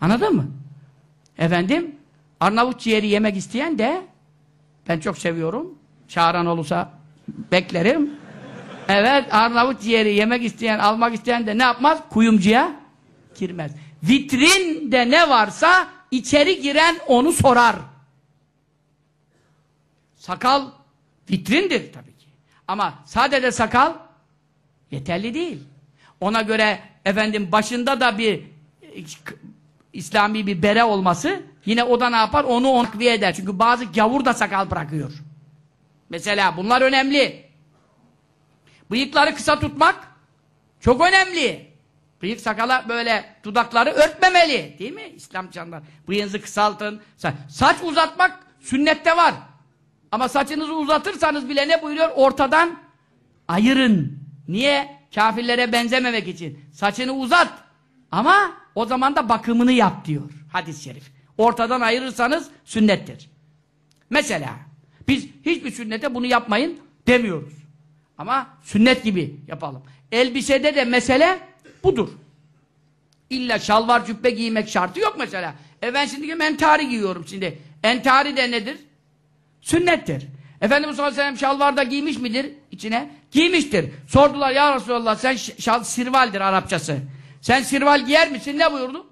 Anladın mı? Efendim? Arnavut ciğeri yemek isteyen de ben çok seviyorum. Çağıran olursa beklerim. Evet, Arnavut ciğeri yemek isteyen, almak isteyen de ne yapmaz? Kuyumcuya girmez. Vitrinde ne varsa içeri giren onu sorar. Sakal vitrindir tabii ki. Ama sadece sakal yeterli değil. Ona göre efendim başında da bir e, İslami bir bere olması yine o da ne yapar? Onu onkviye eder. Çünkü bazı gavur da sakal bırakıyor. Mesela bunlar önemli. Bıyıkları kısa tutmak çok önemli. Bıyık sakala böyle dudakları örtmemeli. Değil mi İslam canlar? Bıyığınızı kısaltın. Sa saç uzatmak sünnette var. Ama saçınızı uzatırsanız bile ne buyuruyor? Ortadan ayırın. Niye? Kafirlere benzememek için. Saçını uzat. Ama o zaman da bakımını yap diyor hadis-i şerif. Ortadan ayırırsanız sünnettir. Mesela biz hiçbir sünnete bunu yapmayın demiyoruz. Ama sünnet gibi yapalım. Elbisede de mesele budur. İlla şalvar cübbe giymek şartı yok mesela. E ben şimdi mentari giyiyorum şimdi. Entari de nedir? Sünnettir. Efendimiz sallallahu aleyhi ve sellem şalvar da giymiş midir içine? Giymiştir. Sordular ya Resulallah sen şal sirvaldir Arapçası. Sen sirval giyer misin? Ne buyurdu?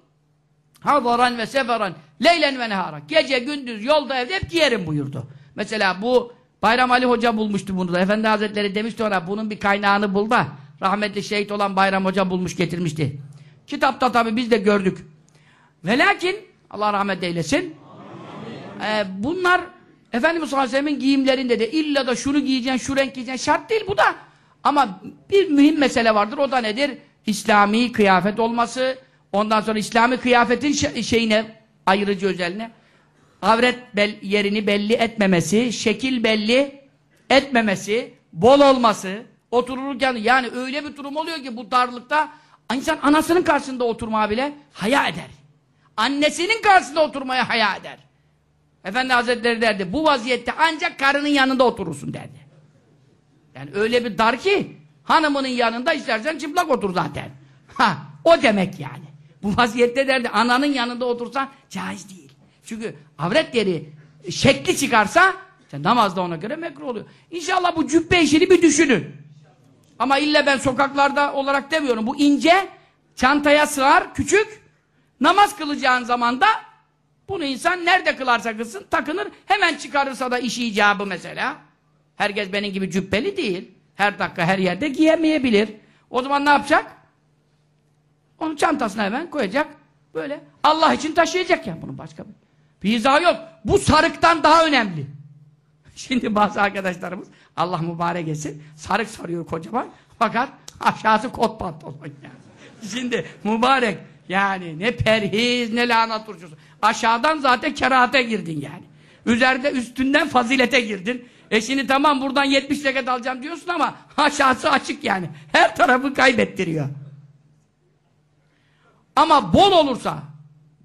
Havaran ve seferan, leylen ve nehara. Gece, gündüz, yolda, evde hep giyerim buyurdu. Mesela bu Bayram Ali Hoca bulmuştu bunu da. Efendi Hazretleri demişti ona bunun bir kaynağını bul da rahmetli şehit olan Bayram Hoca bulmuş getirmişti. Kitapta tabi biz de gördük. Ve lakin Allah rahmet eylesin. E, bunlar Efendimiz sallallahu giyimlerinde de illa da şunu giyeceksin, şu renk giyeceksin şart değil bu da. Ama bir mühim mesele vardır. O da nedir? İslami kıyafet olması, ondan sonra İslami kıyafetin şeyine, ayırıcı özelliğine avret yerini belli etmemesi, şekil belli etmemesi, bol olması, otururken yani öyle bir durum oluyor ki bu darlıkta insan anasının karşısında oturmaya bile haya eder. Annesinin karşısında oturmaya haya eder. Efendi Hazretleri derdi bu vaziyette ancak karının yanında oturursun derdi. Yani öyle bir dar ki hanımının yanında istersen çıplak otur zaten. Ha, o demek yani. Bu vaziyette derdi ananın yanında otursan caiz değil. Çünkü avret yeri şekli çıkarsa namazda ona göre mekruh oluyor. İnşallah bu cübbe işini bir düşünün. Ama illa ben sokaklarda olarak demiyorum. Bu ince, çantaya sığar, küçük. Namaz kılacağın zaman da bunu insan nerede kılarsa kılsın takınır. Hemen çıkarırsa da işi icabı mesela. Herkes benim gibi cübbeli değil. Her dakika her yerde giyemeyebilir. O zaman ne yapacak? Onu çantasına hemen koyacak. Böyle Allah için taşıyacak ya bunun başka bir. Bir izahı yok. Bu sarıktan daha önemli. Şimdi bazı arkadaşlarımız Allah mübarek etsin sarık sarıyor kocaman fakat aşağısı kot pantolon yani. Şimdi mübarek yani ne perhiz ne lahana turşusu. Aşağıdan zaten kerahate girdin yani. Üzerinde üstünden fazilete girdin. E şimdi tamam buradan 70 zekat alacağım diyorsun ama aşağısı açık yani. Her tarafı kaybettiriyor. Ama bol olursa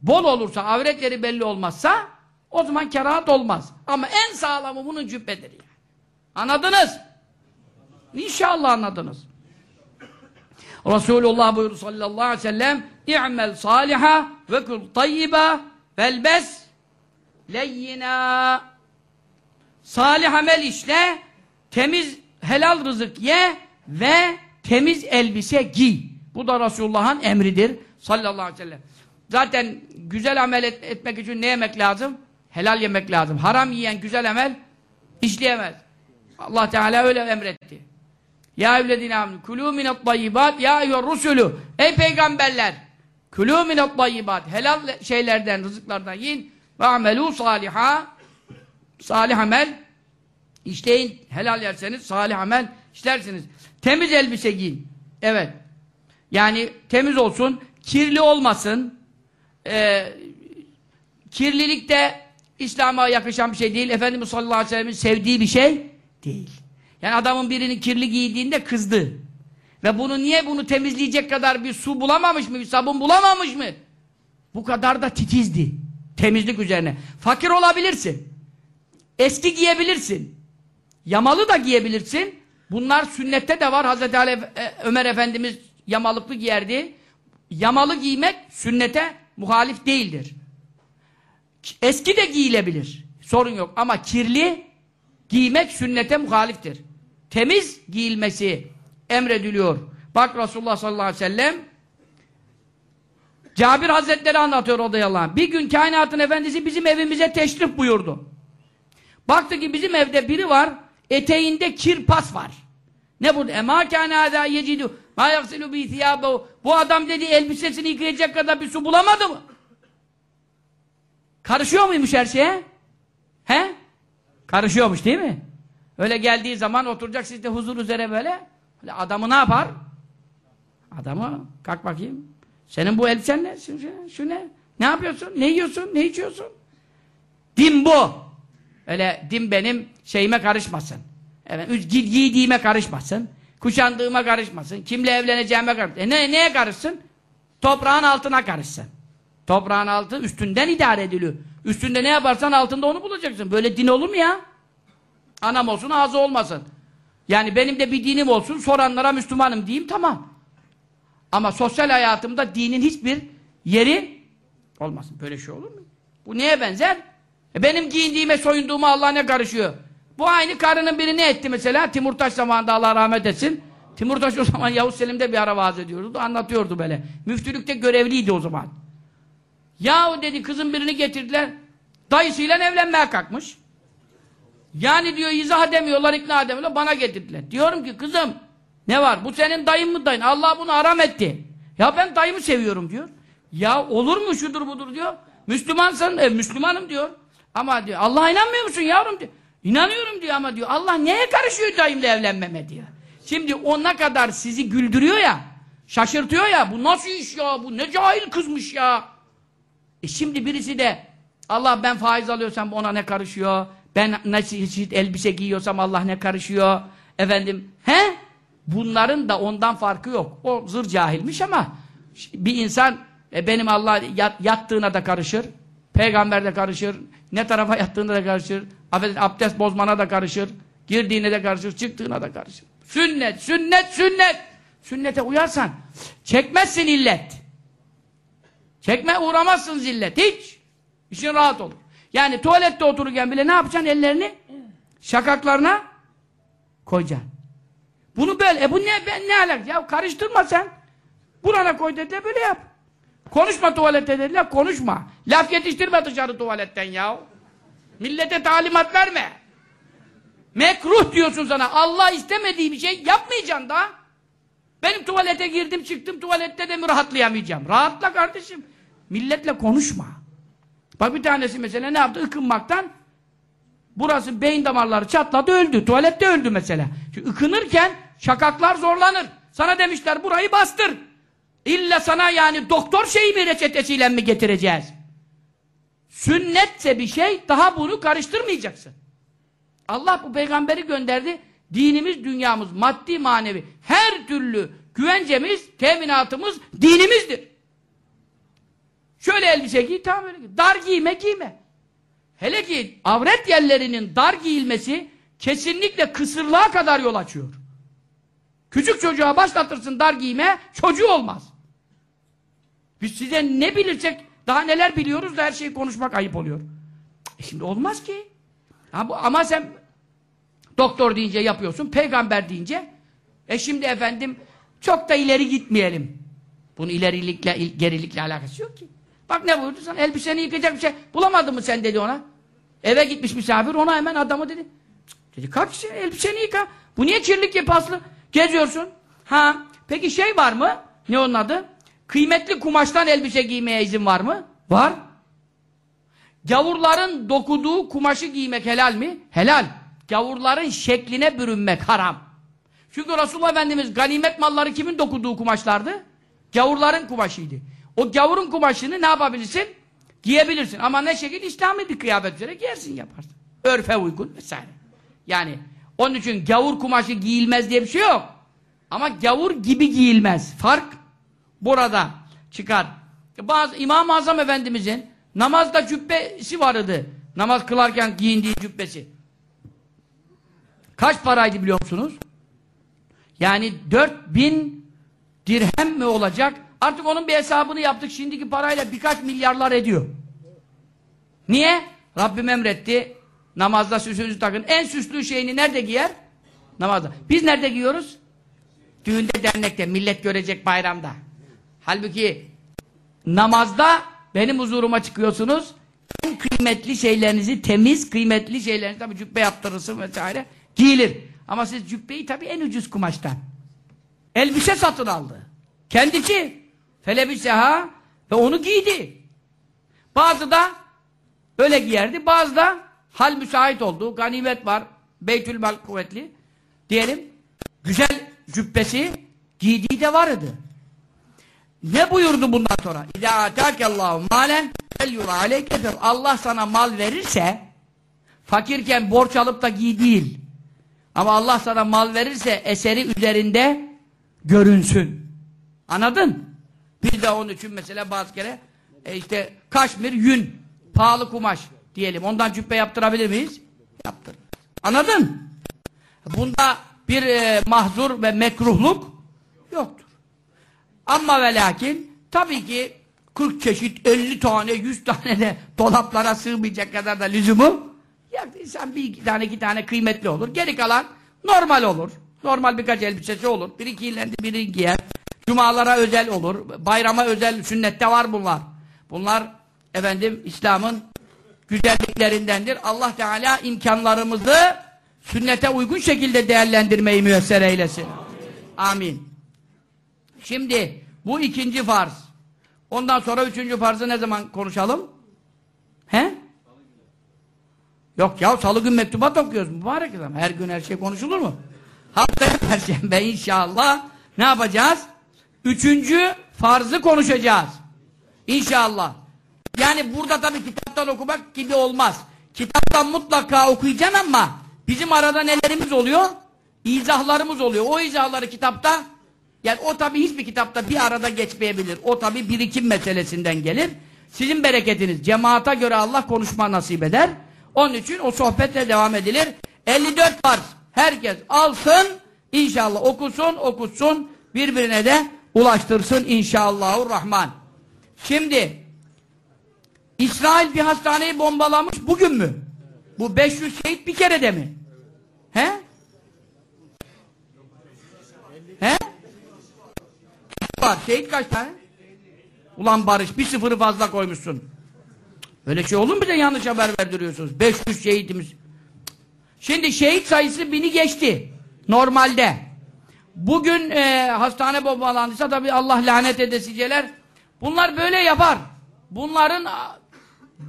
bol olursa, avret belli olmazsa o zaman kerahat olmaz. Ama en sağlamı bunun cübbedir yani. Anladınız? İnşallah anladınız. Resulullah buyurdu sallallahu aleyhi ve sellem İ'mel saliha ve kul tayyiba velbes leyyina Salih amel işle temiz helal rızık ye ve temiz elbise giy. Bu da Resulullah'ın emridir sallallahu aleyhi ve sellem. Zaten güzel amel et, etmek için ne yemek lazım? Helal yemek lazım. Haram yiyen güzel amel işleyemez. Allah Teala öyle emretti. Ya evledine aminu kulû minat tayyibat ya eyyur rusulü ey peygamberler kulû minat tayyibat helal şeylerden rızıklardan yiyin ve amelû saliha salih amel işleyin helal yerseniz salih amel işlersiniz. Temiz elbise giyin. Evet. Yani temiz olsun, kirli olmasın, e, kirlilik de İslam'a yakışan bir şey değil. Efendimiz sallallahu aleyhi ve sellem'in sevdiği bir şey değil. Yani adamın birini kirli giydiğinde kızdı. Ve bunu niye bunu temizleyecek kadar bir su bulamamış mı, bir sabun bulamamış mı? Bu kadar da titizdi. Temizlik üzerine. Fakir olabilirsin. Eski giyebilirsin. Yamalı da giyebilirsin. Bunlar sünnette de var. Hazreti Ali, e, Ömer Efendimiz yamalıklı giyerdi. Yamalı giymek sünnete muhalif değildir. Eski de giyilebilir. Sorun yok. Ama kirli giymek sünnete muhaliftir. Temiz giyilmesi emrediliyor. Bak Resulullah sallallahu aleyhi ve sellem Cabir Hazretleri anlatıyor radıyallahu anh. Bir gün kainatın efendisi bizim evimize teşrif buyurdu. Baktı ki bizim evde biri var, eteğinde kirpas var. Ne bu? Ema kâne hâzâ yecidu mâ yaksilu bî thiyâbehu. Bu adam dedi elbisesini yıkayacak kadar bir su bulamadı mı? Karışıyor muymuş her şeye? He? Karışıyormuş değil mi? Öyle geldiği zaman oturacak sizde huzur üzere böyle. Öyle adamı ne yapar? Adamı kalk bakayım. Senin bu elbisen ne? Şu, şu- ne? Ne yapıyorsun? Ne yiyorsun? Ne içiyorsun? Din bu. Öyle din benim şeyime karışmasın. Evet, giydiğime karışmasın. Kuşandığıma karışmasın. Kimle evleneceğime karışmasın. E ne, neye karışsın? Toprağın altına karışsın. Toprağın altı üstünden idare ediliyor. Üstünde ne yaparsan altında onu bulacaksın. Böyle din olur mu ya? Anam olsun ağzı olmasın. Yani benim de bir dinim olsun soranlara Müslümanım diyeyim tamam. Ama sosyal hayatımda dinin hiçbir yeri olmasın. Böyle şey olur mu? Bu neye benzer? E benim giyindiğime soyunduğuma Allah ne karışıyor? Bu aynı karının biri ne etti mesela? Timurtaş zamanında Allah rahmet etsin. Timurtaş o zaman Yavuz Selim'de bir ara vaaz ediyordu. Anlatıyordu böyle. Müftülükte görevliydi o zaman. Yahu dedi kızın birini getirdiler. Dayısıyla evlenmeye kalkmış. Yani diyor izah edemiyorlar, ikna edemiyorlar. Bana getirdiler. Diyorum ki kızım ne var? Bu senin dayın mı dayın? Allah bunu haram etti. Ya ben dayımı seviyorum diyor. Ya olur mu şudur budur diyor. Müslümansın, e, Müslümanım diyor. Ama diyor Allah'a inanmıyor musun yavrum diyor. İnanıyorum diyor ama diyor Allah neye karışıyor dayımla evlenmeme diyor. Şimdi o ne kadar sizi güldürüyor ya, şaşırtıyor ya, bu nasıl iş ya, bu ne cahil kızmış ya. E şimdi birisi de Allah ben faiz alıyorsam ona ne karışıyor? Ben nasıl elbise giyiyorsam Allah ne karışıyor? Efendim, he? Bunların da ondan farkı yok. O zır cahilmiş ama bir insan e, benim Allah yat, yattığına da karışır. Peygamber de karışır. Ne tarafa yattığına da karışır. Affedin, abdest bozmana da karışır. Girdiğine de karışır, çıktığına da karışır. Sünnet, sünnet, sünnet. Sünnete uyarsan çekmezsin illet. Çekme uğramazsın zillet. Hiç. İşin rahat olur. Yani tuvalette otururken bile ne yapacaksın? Ellerini şakaklarına koyacaksın. Bunu böyle. E bu ne, ben ne alak? Ya karıştırma sen. Burana koy dediler böyle yap. Konuşma tuvalette dediler. Konuşma. Laf yetiştirme dışarı tuvaletten ya. Millete talimat verme. Mekruh diyorsun sana. Allah istemediği bir şey yapmayacaksın da. Benim tuvalete girdim çıktım tuvalette de mi rahatlayamayacağım? Rahatla kardeşim. Milletle konuşma. Bak bir tanesi mesela ne yaptı? Ikınmaktan burası beyin damarları çatladı öldü. Tuvalette öldü mesela. Çünkü ıkınırken şakaklar zorlanır. Sana demişler burayı bastır. İlla sana yani doktor şeyi mi reçetesiyle mi getireceğiz? Sünnetse bir şey daha bunu karıştırmayacaksın. Allah bu peygamberi gönderdi. Dinimiz, dünyamız, maddi, manevi her türlü güvencemiz, teminatımız dinimizdir. Şöyle elbise giy, tamam öyle giy. Dar giyme, giyme. Hele ki avret yerlerinin dar giyilmesi kesinlikle kısırlığa kadar yol açıyor. Küçük çocuğa başlatırsın dar giyme, çocuğu olmaz. Biz size ne bilirsek, daha neler biliyoruz da her şeyi konuşmak ayıp oluyor. E şimdi olmaz ki. Ha bu, ama sen doktor deyince yapıyorsun, peygamber deyince e şimdi efendim çok da ileri gitmeyelim. Bunun ilerilikle, il- gerilikle alakası yok ki. Bak ne buyurdu sana? Elbiseni yıkayacak bir şey bulamadın mı sen dedi ona. Eve gitmiş misafir ona hemen adamı dedi. Dedi kalk işte, elbiseni yıka. Bu niye kirlik ya paslı? Geziyorsun. Ha peki şey var mı? Ne onun adı? Kıymetli kumaştan elbise giymeye izin var mı? Var. Gavurların dokuduğu kumaşı giymek helal mi? Helal. Gavurların şekline bürünmek haram. Çünkü Resulullah Efendimiz ganimet malları kimin dokuduğu kumaşlardı? Gavurların kumaşıydı. O gavurun kumaşını ne yapabilirsin? Giyebilirsin. Ama ne şekil İslami bir kıyafet üzere giyersin yaparsın. Örfe uygun vesaire. Yani onun için gavur kumaşı giyilmez diye bir şey yok. Ama gavur gibi giyilmez. Fark burada çıkar. Bazı İmam-ı Azam Efendimizin namazda cübbesi vardı. Namaz kılarken giyindiği cübbesi. Kaç paraydı biliyor musunuz? Yani 4000 dirhem mi olacak? Artık onun bir hesabını yaptık. Şimdiki parayla birkaç milyarlar ediyor. Niye? Rabbim emretti. Namazda süsünüzü takın. En süslü şeyini nerede giyer? Namazda. Biz nerede giyiyoruz? Düğünde, dernekte. Millet görecek bayramda. Halbuki namazda benim huzuruma çıkıyorsunuz. En kıymetli şeylerinizi, temiz, kıymetli şeylerinizi tabii cübbe yaptırırsın vesaire giyilir. Ama siz cübbeyi tabii en ucuz kumaştan. Elbise satın aldı. Kendisi. Felebiseha ve onu giydi. Bazı da öyle giyerdi. Bazı da hal müsait oldu. Ganimet var. Beytül mal kuvvetli. Diyelim. Güzel cübbesi giydiği de vardı. Ne buyurdu bundan sonra? İzâ atâkellâhu mâlen felyura aleyke Allah sana mal verirse fakirken borç alıp da giy değil. Ama Allah sana mal verirse eseri üzerinde görünsün. Anladın? Biz de onun için mesela bazı kere e işte kaşmir, yün, pahalı kumaş diyelim. Ondan cübbe yaptırabilir miyiz? Yaptır. Anladın? Bunda bir e, mahzur ve mekruhluk yoktur. Ama ve lakin tabii ki 40 çeşit, 50 tane, 100 tane de dolaplara sığmayacak kadar da lüzumu ya insan bir iki tane iki tane kıymetli olur. Geri kalan normal olur. Normal birkaç elbisesi olur. Bir iki illendi biri giyer. Cumalara özel olur. Bayrama özel sünnette var bunlar. Bunlar efendim İslam'ın güzelliklerindendir. Allah Teala imkanlarımızı sünnete uygun şekilde değerlendirmeyi müyesser eylesin. Amin. Şimdi bu ikinci farz. Ondan sonra üçüncü farzı ne zaman konuşalım? He? Yok ya salı gün mektubat okuyoruz mübarek adam. Her gün her şey konuşulur mu? Haftaya perşembe inşallah ne yapacağız? Üçüncü farzı konuşacağız. İnşallah. Yani burada tabii kitaptan okumak gibi olmaz. Kitaptan mutlaka okuyacaksın ama bizim arada nelerimiz oluyor? İzahlarımız oluyor. O izahları kitapta yani o tabii hiçbir kitapta bir arada geçmeyebilir. O tabii birikim meselesinden gelir. Sizin bereketiniz. Cemaata göre Allah konuşma nasip eder. Onun için o sohbetle devam edilir. 54 farz. Herkes alsın, inşallah okusun, okutsun, birbirine de ulaştırsın inşallahurrahman. Şimdi İsrail bir hastaneyi bombalamış bugün mü? Bu 500 şehit bir kere de mi? He? He? Var. Şehit kaç tane? Ulan Barış bir sıfırı fazla koymuşsun. Öyle şey olur mu bize yanlış haber verdiriyorsunuz? 500 şehitimiz. Şimdi şehit sayısı bini geçti. Normalde. Bugün e, hastane bombalandıysa tabi Allah lanet edesiceler. Bunlar böyle yapar. Bunların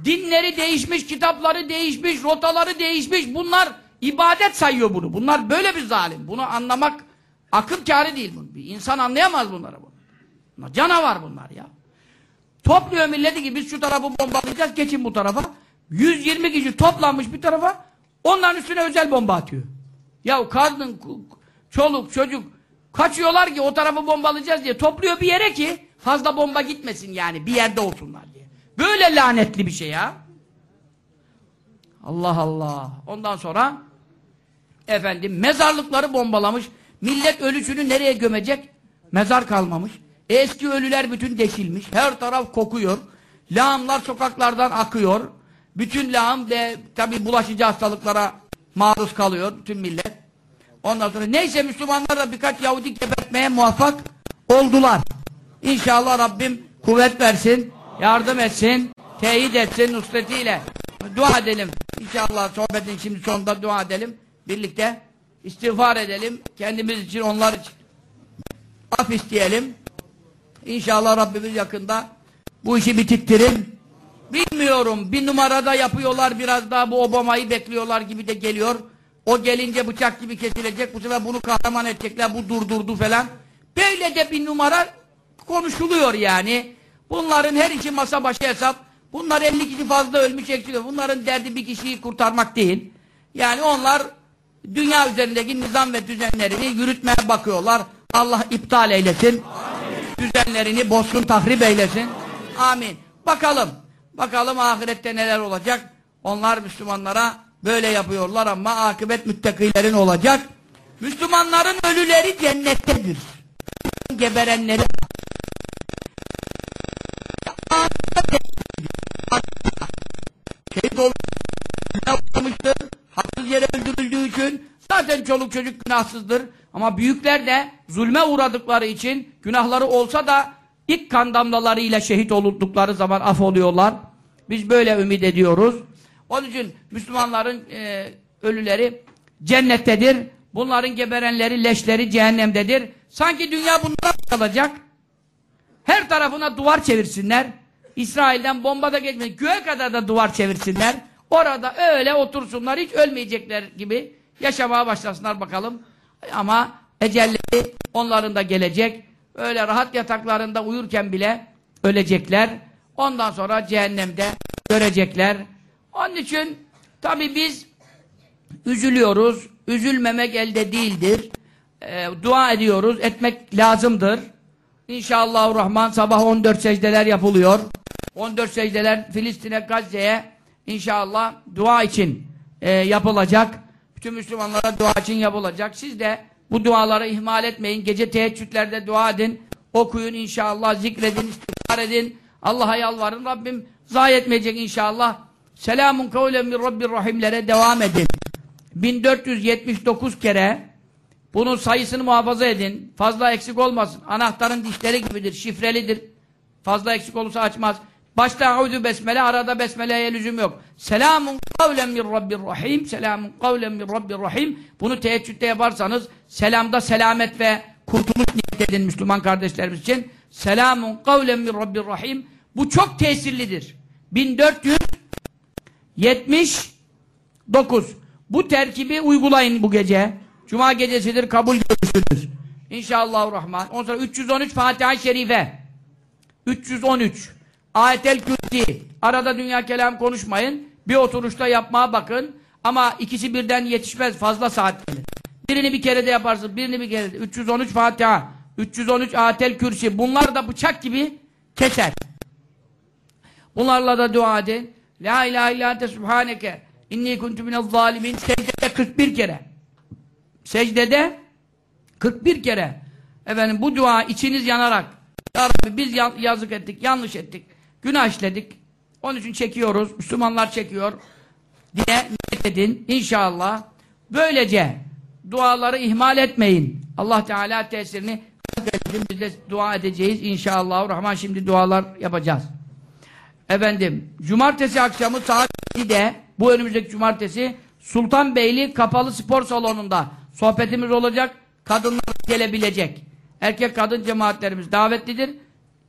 dinleri değişmiş, kitapları değişmiş, rotaları değişmiş. Bunlar ibadet sayıyor bunu. Bunlar böyle bir zalim. Bunu anlamak akıl kârı değil. Bunu. Bir insan anlayamaz bunları. Bunlar canavar bunlar ya. Topluyor milleti ki biz şu tarafı bombalayacağız, geçin bu tarafa. 120 kişi toplanmış bir tarafa, onların üstüne özel bomba atıyor. Ya kadın, çoluk, çocuk kaçıyorlar ki o tarafı bombalayacağız diye topluyor bir yere ki fazla bomba gitmesin yani bir yerde olsunlar diye. Böyle lanetli bir şey ya. Allah Allah. Ondan sonra efendim mezarlıkları bombalamış. Millet ölüsünü nereye gömecek? Mezar kalmamış. Eski ölüler bütün deşilmiş. Her taraf kokuyor. Lağımlar sokaklardan akıyor. Bütün lağım de tabi bulaşıcı hastalıklara maruz kalıyor tüm millet. Ondan sonra neyse Müslümanlar da birkaç Yahudi gebertmeye muvaffak oldular. İnşallah Rabbim kuvvet versin, yardım etsin, teyit etsin nusretiyle. Dua edelim. İnşallah sohbetin şimdi sonunda dua edelim. Birlikte istiğfar edelim. Kendimiz için, onlar için af isteyelim. İnşallah Rabbimiz yakında bu işi bitirttirin. Bilmiyorum. Bir numarada yapıyorlar biraz daha bu Obama'yı bekliyorlar gibi de geliyor. O gelince bıçak gibi kesilecek. Bu sefer bunu kahraman edecekler. Bu durdurdu falan. Böyle de bir numara konuşuluyor yani. Bunların her işi masa başı hesap. Bunlar 50 kişi fazla ölmüş eksiliyor. Bunların derdi bir kişiyi kurtarmak değil. Yani onlar dünya üzerindeki nizam ve düzenlerini yürütmeye bakıyorlar. Allah iptal eylesin. Amin. Düzenlerini bozsun, tahrip eylesin. Amin. Bakalım. Bakalım ahirette neler olacak. Onlar Müslümanlara Böyle yapıyorlar ama akıbet müttakilerin olacak. Müslümanların ölüleri cennettedir. Geberenleri şehit olmuştur. Haksız yere öldürüldüğü için zaten çoluk çocuk günahsızdır. Ama büyükler de zulme uğradıkları için günahları olsa da ilk kan damlalarıyla şehit oldukları zaman af oluyorlar. Biz böyle ümit ediyoruz. Onun için Müslümanların e, ölüleri cennettedir. Bunların geberenleri, leşleri cehennemdedir. Sanki dünya bunlara kalacak. Her tarafına duvar çevirsinler. İsrail'den bomba da geçmesin. Göğe kadar da duvar çevirsinler. Orada öyle otursunlar. Hiç ölmeyecekler gibi yaşamaya başlasınlar bakalım. Ama ecelleri onların da gelecek. Öyle rahat yataklarında uyurken bile ölecekler. Ondan sonra cehennemde görecekler. Onun için tabi biz üzülüyoruz. Üzülmemek elde değildir. Ee, dua ediyoruz. Etmek lazımdır. İnşallah Rahman sabah 14 secdeler yapılıyor. 14 secdeler Filistin'e, Gazze'ye inşallah dua için e, yapılacak. Bütün Müslümanlara dua için yapılacak. Siz de bu duaları ihmal etmeyin. Gece teheccüdlerde dua edin. Okuyun inşallah. Zikredin, istiğfar edin. Allah'a yalvarın. Rabbim zayi etmeyecek inşallah. Selamun kavlen min Rabbir Rahimlere devam edin. 1479 kere bunun sayısını muhafaza edin. Fazla eksik olmasın. Anahtarın dişleri gibidir. Şifrelidir. Fazla eksik olursa açmaz. Başta auzu besmele, arada besmeleye lüzum yok. Selamun kavlen min Rabbir Rahim. Selamun kavlen min Rabbir Rahim. Bunu teheccüde yaparsanız selamda selamet ve kurtuluş niyet edin Müslüman kardeşlerimiz için. Selamun kavlen min Rabbir Rahim. Bu çok tesirlidir. 1479. Bu terkibi uygulayın bu gece. Cuma gecesidir, kabul görüşüdür. İnşallah Rahman. Ondan sonra 313 Fatiha-i Şerife. 313. Ayetel Kürsi. Arada dünya kelam konuşmayın. Bir oturuşta yapmaya bakın. Ama ikisi birden yetişmez. Fazla saat gelir. Birini bir kere de yaparsın. Birini bir kere de. 313 Fatiha. 313 Ayetel Kürsi. Bunlar da bıçak gibi keser. Bunlarla da dua edin. La ilahe illa ente subhaneke. İnni kuntu minez zalimin. Secdede 41 kere. Secdede 41 kere. Efendim bu dua içiniz yanarak Ya Rabbi biz ya- yazık ettik, yanlış ettik, günah işledik. Onun için çekiyoruz. Müslümanlar çekiyor. diye niyet edin. İnşallah. Böylece duaları ihmal etmeyin. Allah Teala tesirini. Biz de dua edeceğiz. İnşallah. Rahman şimdi dualar yapacağız. Efendim, cumartesi akşamı saat 7'de bu önümüzdeki cumartesi Sultanbeyli Kapalı Spor Salonu'nda sohbetimiz olacak. Kadınlar gelebilecek. Erkek kadın cemaatlerimiz davetlidir.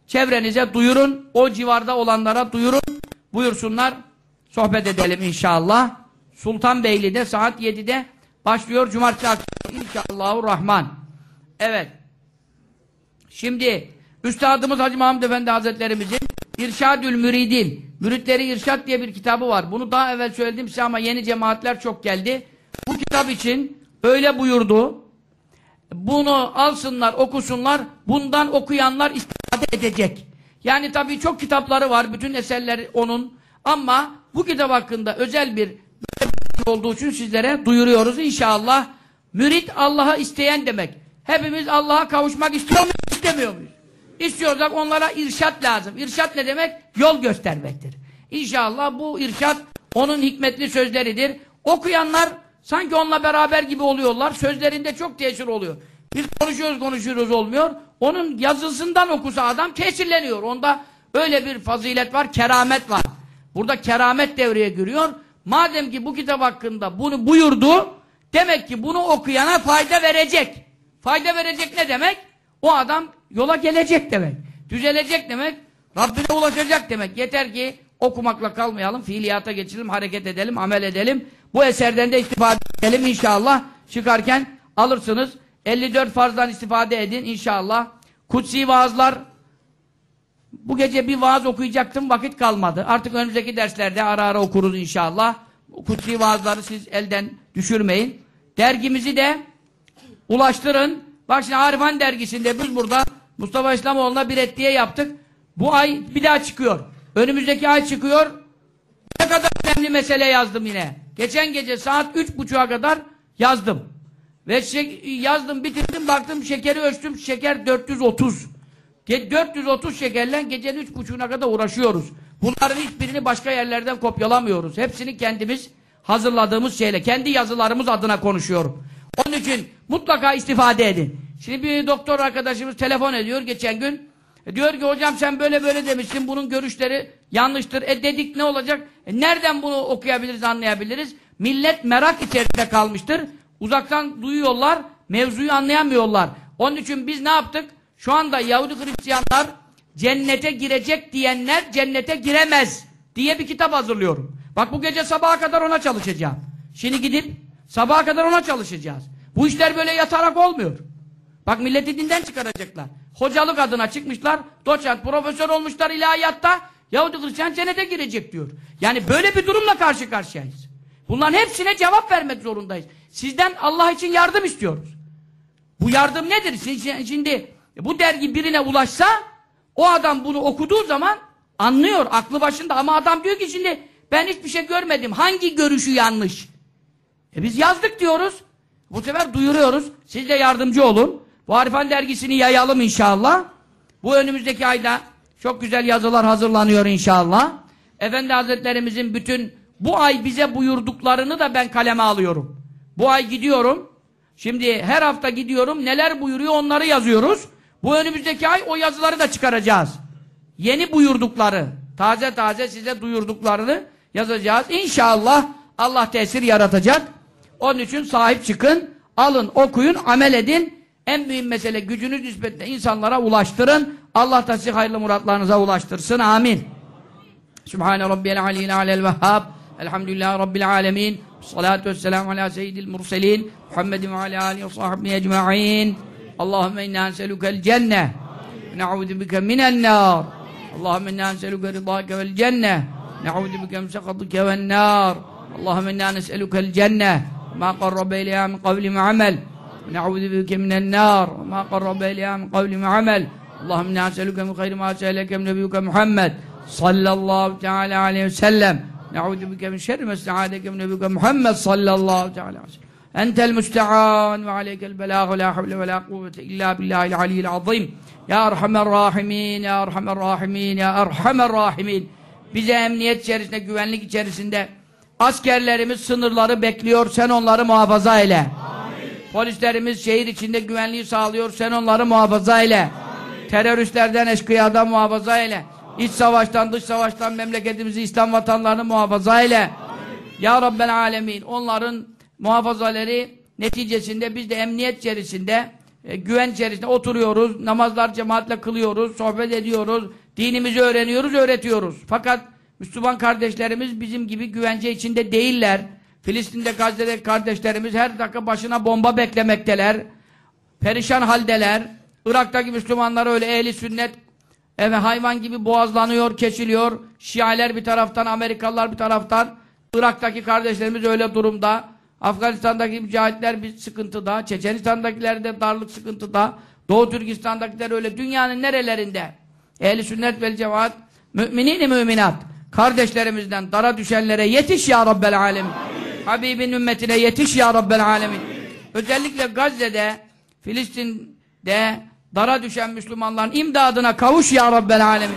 Çevrenize duyurun. O civarda olanlara duyurun. Buyursunlar. Sohbet edelim inşallah. Sultanbeyli'de saat 7'de başlıyor cumartesi akşamı inşallahurrahman. Evet. Şimdi Üstadımız Hacı Mahmud Efendi Hazretlerimizin İrşadül Müridin Müritleri İrşad diye bir kitabı var. Bunu daha evvel söyledim size ama yeni cemaatler çok geldi. Bu kitap için öyle buyurdu. Bunu alsınlar, okusunlar. Bundan okuyanlar istifade edecek. Yani tabii çok kitapları var. Bütün eserleri onun. Ama bu kitap hakkında özel bir olduğu için sizlere duyuruyoruz inşallah. Mürit Allah'a isteyen demek. Hepimiz Allah'a kavuşmak istiyor muyuz, istemiyor muyuz? İstiyorsak onlara irşat lazım. İrşat ne demek? Yol göstermektir. İnşallah bu irşat onun hikmetli sözleridir. Okuyanlar sanki onunla beraber gibi oluyorlar. Sözlerinde çok tesir oluyor. Biz konuşuyoruz konuşuyoruz olmuyor. Onun yazısından okusa adam tesirleniyor. Onda öyle bir fazilet var, keramet var. Burada keramet devreye giriyor. Madem ki bu kitap hakkında bunu buyurdu, demek ki bunu okuyana fayda verecek. Fayda verecek ne demek? O adam yola gelecek demek. Düzelecek demek. Rabbine ulaşacak demek. Yeter ki okumakla kalmayalım, fiiliyata geçelim, hareket edelim, amel edelim. Bu eserden de istifade edelim inşallah. Çıkarken alırsınız. 54 farzdan istifade edin inşallah. Kutsi vaazlar bu gece bir vaaz okuyacaktım vakit kalmadı. Artık önümüzdeki derslerde ara ara okuruz inşallah. Kutsi vaazları siz elden düşürmeyin. Dergimizi de ulaştırın. Bak şimdi Arifan dergisinde biz burada Mustafa İslamoğlu'na bir ettiye yaptık. Bu ay bir daha çıkıyor. Önümüzdeki ay çıkıyor. Ne kadar önemli mesele yazdım yine. Geçen gece saat üç buçuğa kadar yazdım. Ve yazdım bitirdim baktım şekeri ölçtüm şeker 430. Ge 430 şekerle gecenin üç buçuğuna kadar uğraşıyoruz. Bunların hiçbirini başka yerlerden kopyalamıyoruz. Hepsini kendimiz hazırladığımız şeyle, kendi yazılarımız adına konuşuyorum. Onun için mutlaka istifade edin. Şimdi bir doktor arkadaşımız telefon ediyor geçen gün. E diyor ki hocam sen böyle böyle demişsin bunun görüşleri yanlıştır. E dedik ne olacak? E nereden bunu okuyabiliriz anlayabiliriz? Millet merak içerisinde kalmıştır. Uzaktan duyuyorlar mevzuyu anlayamıyorlar. Onun için biz ne yaptık? Şu anda Yahudi Hristiyanlar cennete girecek diyenler cennete giremez diye bir kitap hazırlıyorum. Bak bu gece sabaha kadar ona çalışacağım. Şimdi gidip sabaha kadar ona çalışacağız. Bu işler böyle yatarak olmuyor. Bak milleti dinden çıkaracaklar. Hocalık adına çıkmışlar, doçent, profesör olmuşlar ilahiyatta, Yahudi Hristiyan cennete girecek diyor. Yani böyle bir durumla karşı karşıyayız. Bunların hepsine cevap vermek zorundayız. Sizden Allah için yardım istiyoruz. Bu yardım nedir? Şimdi, bu dergi birine ulaşsa, o adam bunu okuduğu zaman anlıyor, aklı başında. Ama adam diyor ki şimdi ben hiçbir şey görmedim. Hangi görüşü yanlış? E biz yazdık diyoruz. Bu sefer duyuruyoruz. Siz de yardımcı olun. Bu Arifan dergisini yayalım inşallah. Bu önümüzdeki ayda çok güzel yazılar hazırlanıyor inşallah. Efendi Hazretlerimizin bütün bu ay bize buyurduklarını da ben kaleme alıyorum. Bu ay gidiyorum. Şimdi her hafta gidiyorum. Neler buyuruyor onları yazıyoruz. Bu önümüzdeki ay o yazıları da çıkaracağız. Yeni buyurdukları, taze taze size duyurduklarını yazacağız. İnşallah Allah tesir yaratacak. Onun için sahip çıkın, alın, okuyun, amel edin. En mühim mesele gücünüz nispetinde insanlara ulaştırın. Allah da sizi hayırlı muratlarınıza ulaştırsın. Amin. Sübhane Rabbiyel Aliyyil Alel Vehhab. Elhamdülillahi Rabbil Alemin. Salatu vesselamu ala seyyidil murselin. Muhammedin ve ala alihi ve sahbihi ecma'in. Allahümme inna enselukel cenne. Ne'udu bike minen nar. Allahümme inna enseluke rıdâke vel cenne. Ne'udu bike msekatike vel nar. Allahümme inna nes'elukel cenne. Ma qarrabe ileyha min kavli ve amel. ونعوذ بك من النار وما قرب إليها من قول وعمل اللهم إنا نسألك من خير ما سألك من نبيك محمد صلى الله تعالى عليه وسلم نعوذ بك من شر ما استعاذك من نبيك محمد صلى الله تعالى عليه وسلم أنت المستعان وعليك البلاغ ولا حول ولا قوة إلا بالله العلي العظيم يا أرحم الراحمين يا أرحم الراحمين يا أرحم الراحمين bize emniyet içerisinde, güvenlik içerisinde askerlerimiz sınırları bekliyor. Sen onları muhafaza eyle. Polislerimiz şehir içinde güvenliği sağlıyor. Sen onları muhafaza eyle. Amin. Teröristlerden, eşkıyadan muhafaza eyle. İç savaştan, dış savaştan memleketimizi, İslam vatanlarını muhafaza eyle. Amin. Ya Rabbel Alemin. Onların muhafazaları neticesinde biz de emniyet içerisinde, e, güven içerisinde oturuyoruz. Namazlar cemaatle kılıyoruz, sohbet ediyoruz. Dinimizi öğreniyoruz, öğretiyoruz. Fakat Müslüman kardeşlerimiz bizim gibi güvence içinde değiller. Filistin'de, Gazze'de kardeşlerimiz her dakika başına bomba beklemekteler. Perişan haldeler. Irak'taki Müslümanlar öyle ehli sünnet evet, hayvan gibi boğazlanıyor, kesiliyor. Şialer bir taraftan, Amerikalılar bir taraftan. Irak'taki kardeşlerimiz öyle durumda. Afganistan'daki mücahitler bir sıkıntıda. Çeçenistan'dakiler de darlık sıkıntıda. Doğu Türkistan'dakiler öyle. Dünyanın nerelerinde? Ehli sünnet vel cemaat, müminin müminat. Kardeşlerimizden dara düşenlere yetiş ya Rabbel Alemin. Habibin ümmetine yetiş ya Rabbel Alemin. Özellikle Gazze'de, Filistin'de dara düşen Müslümanların imdadına kavuş ya Rabbel Alemin.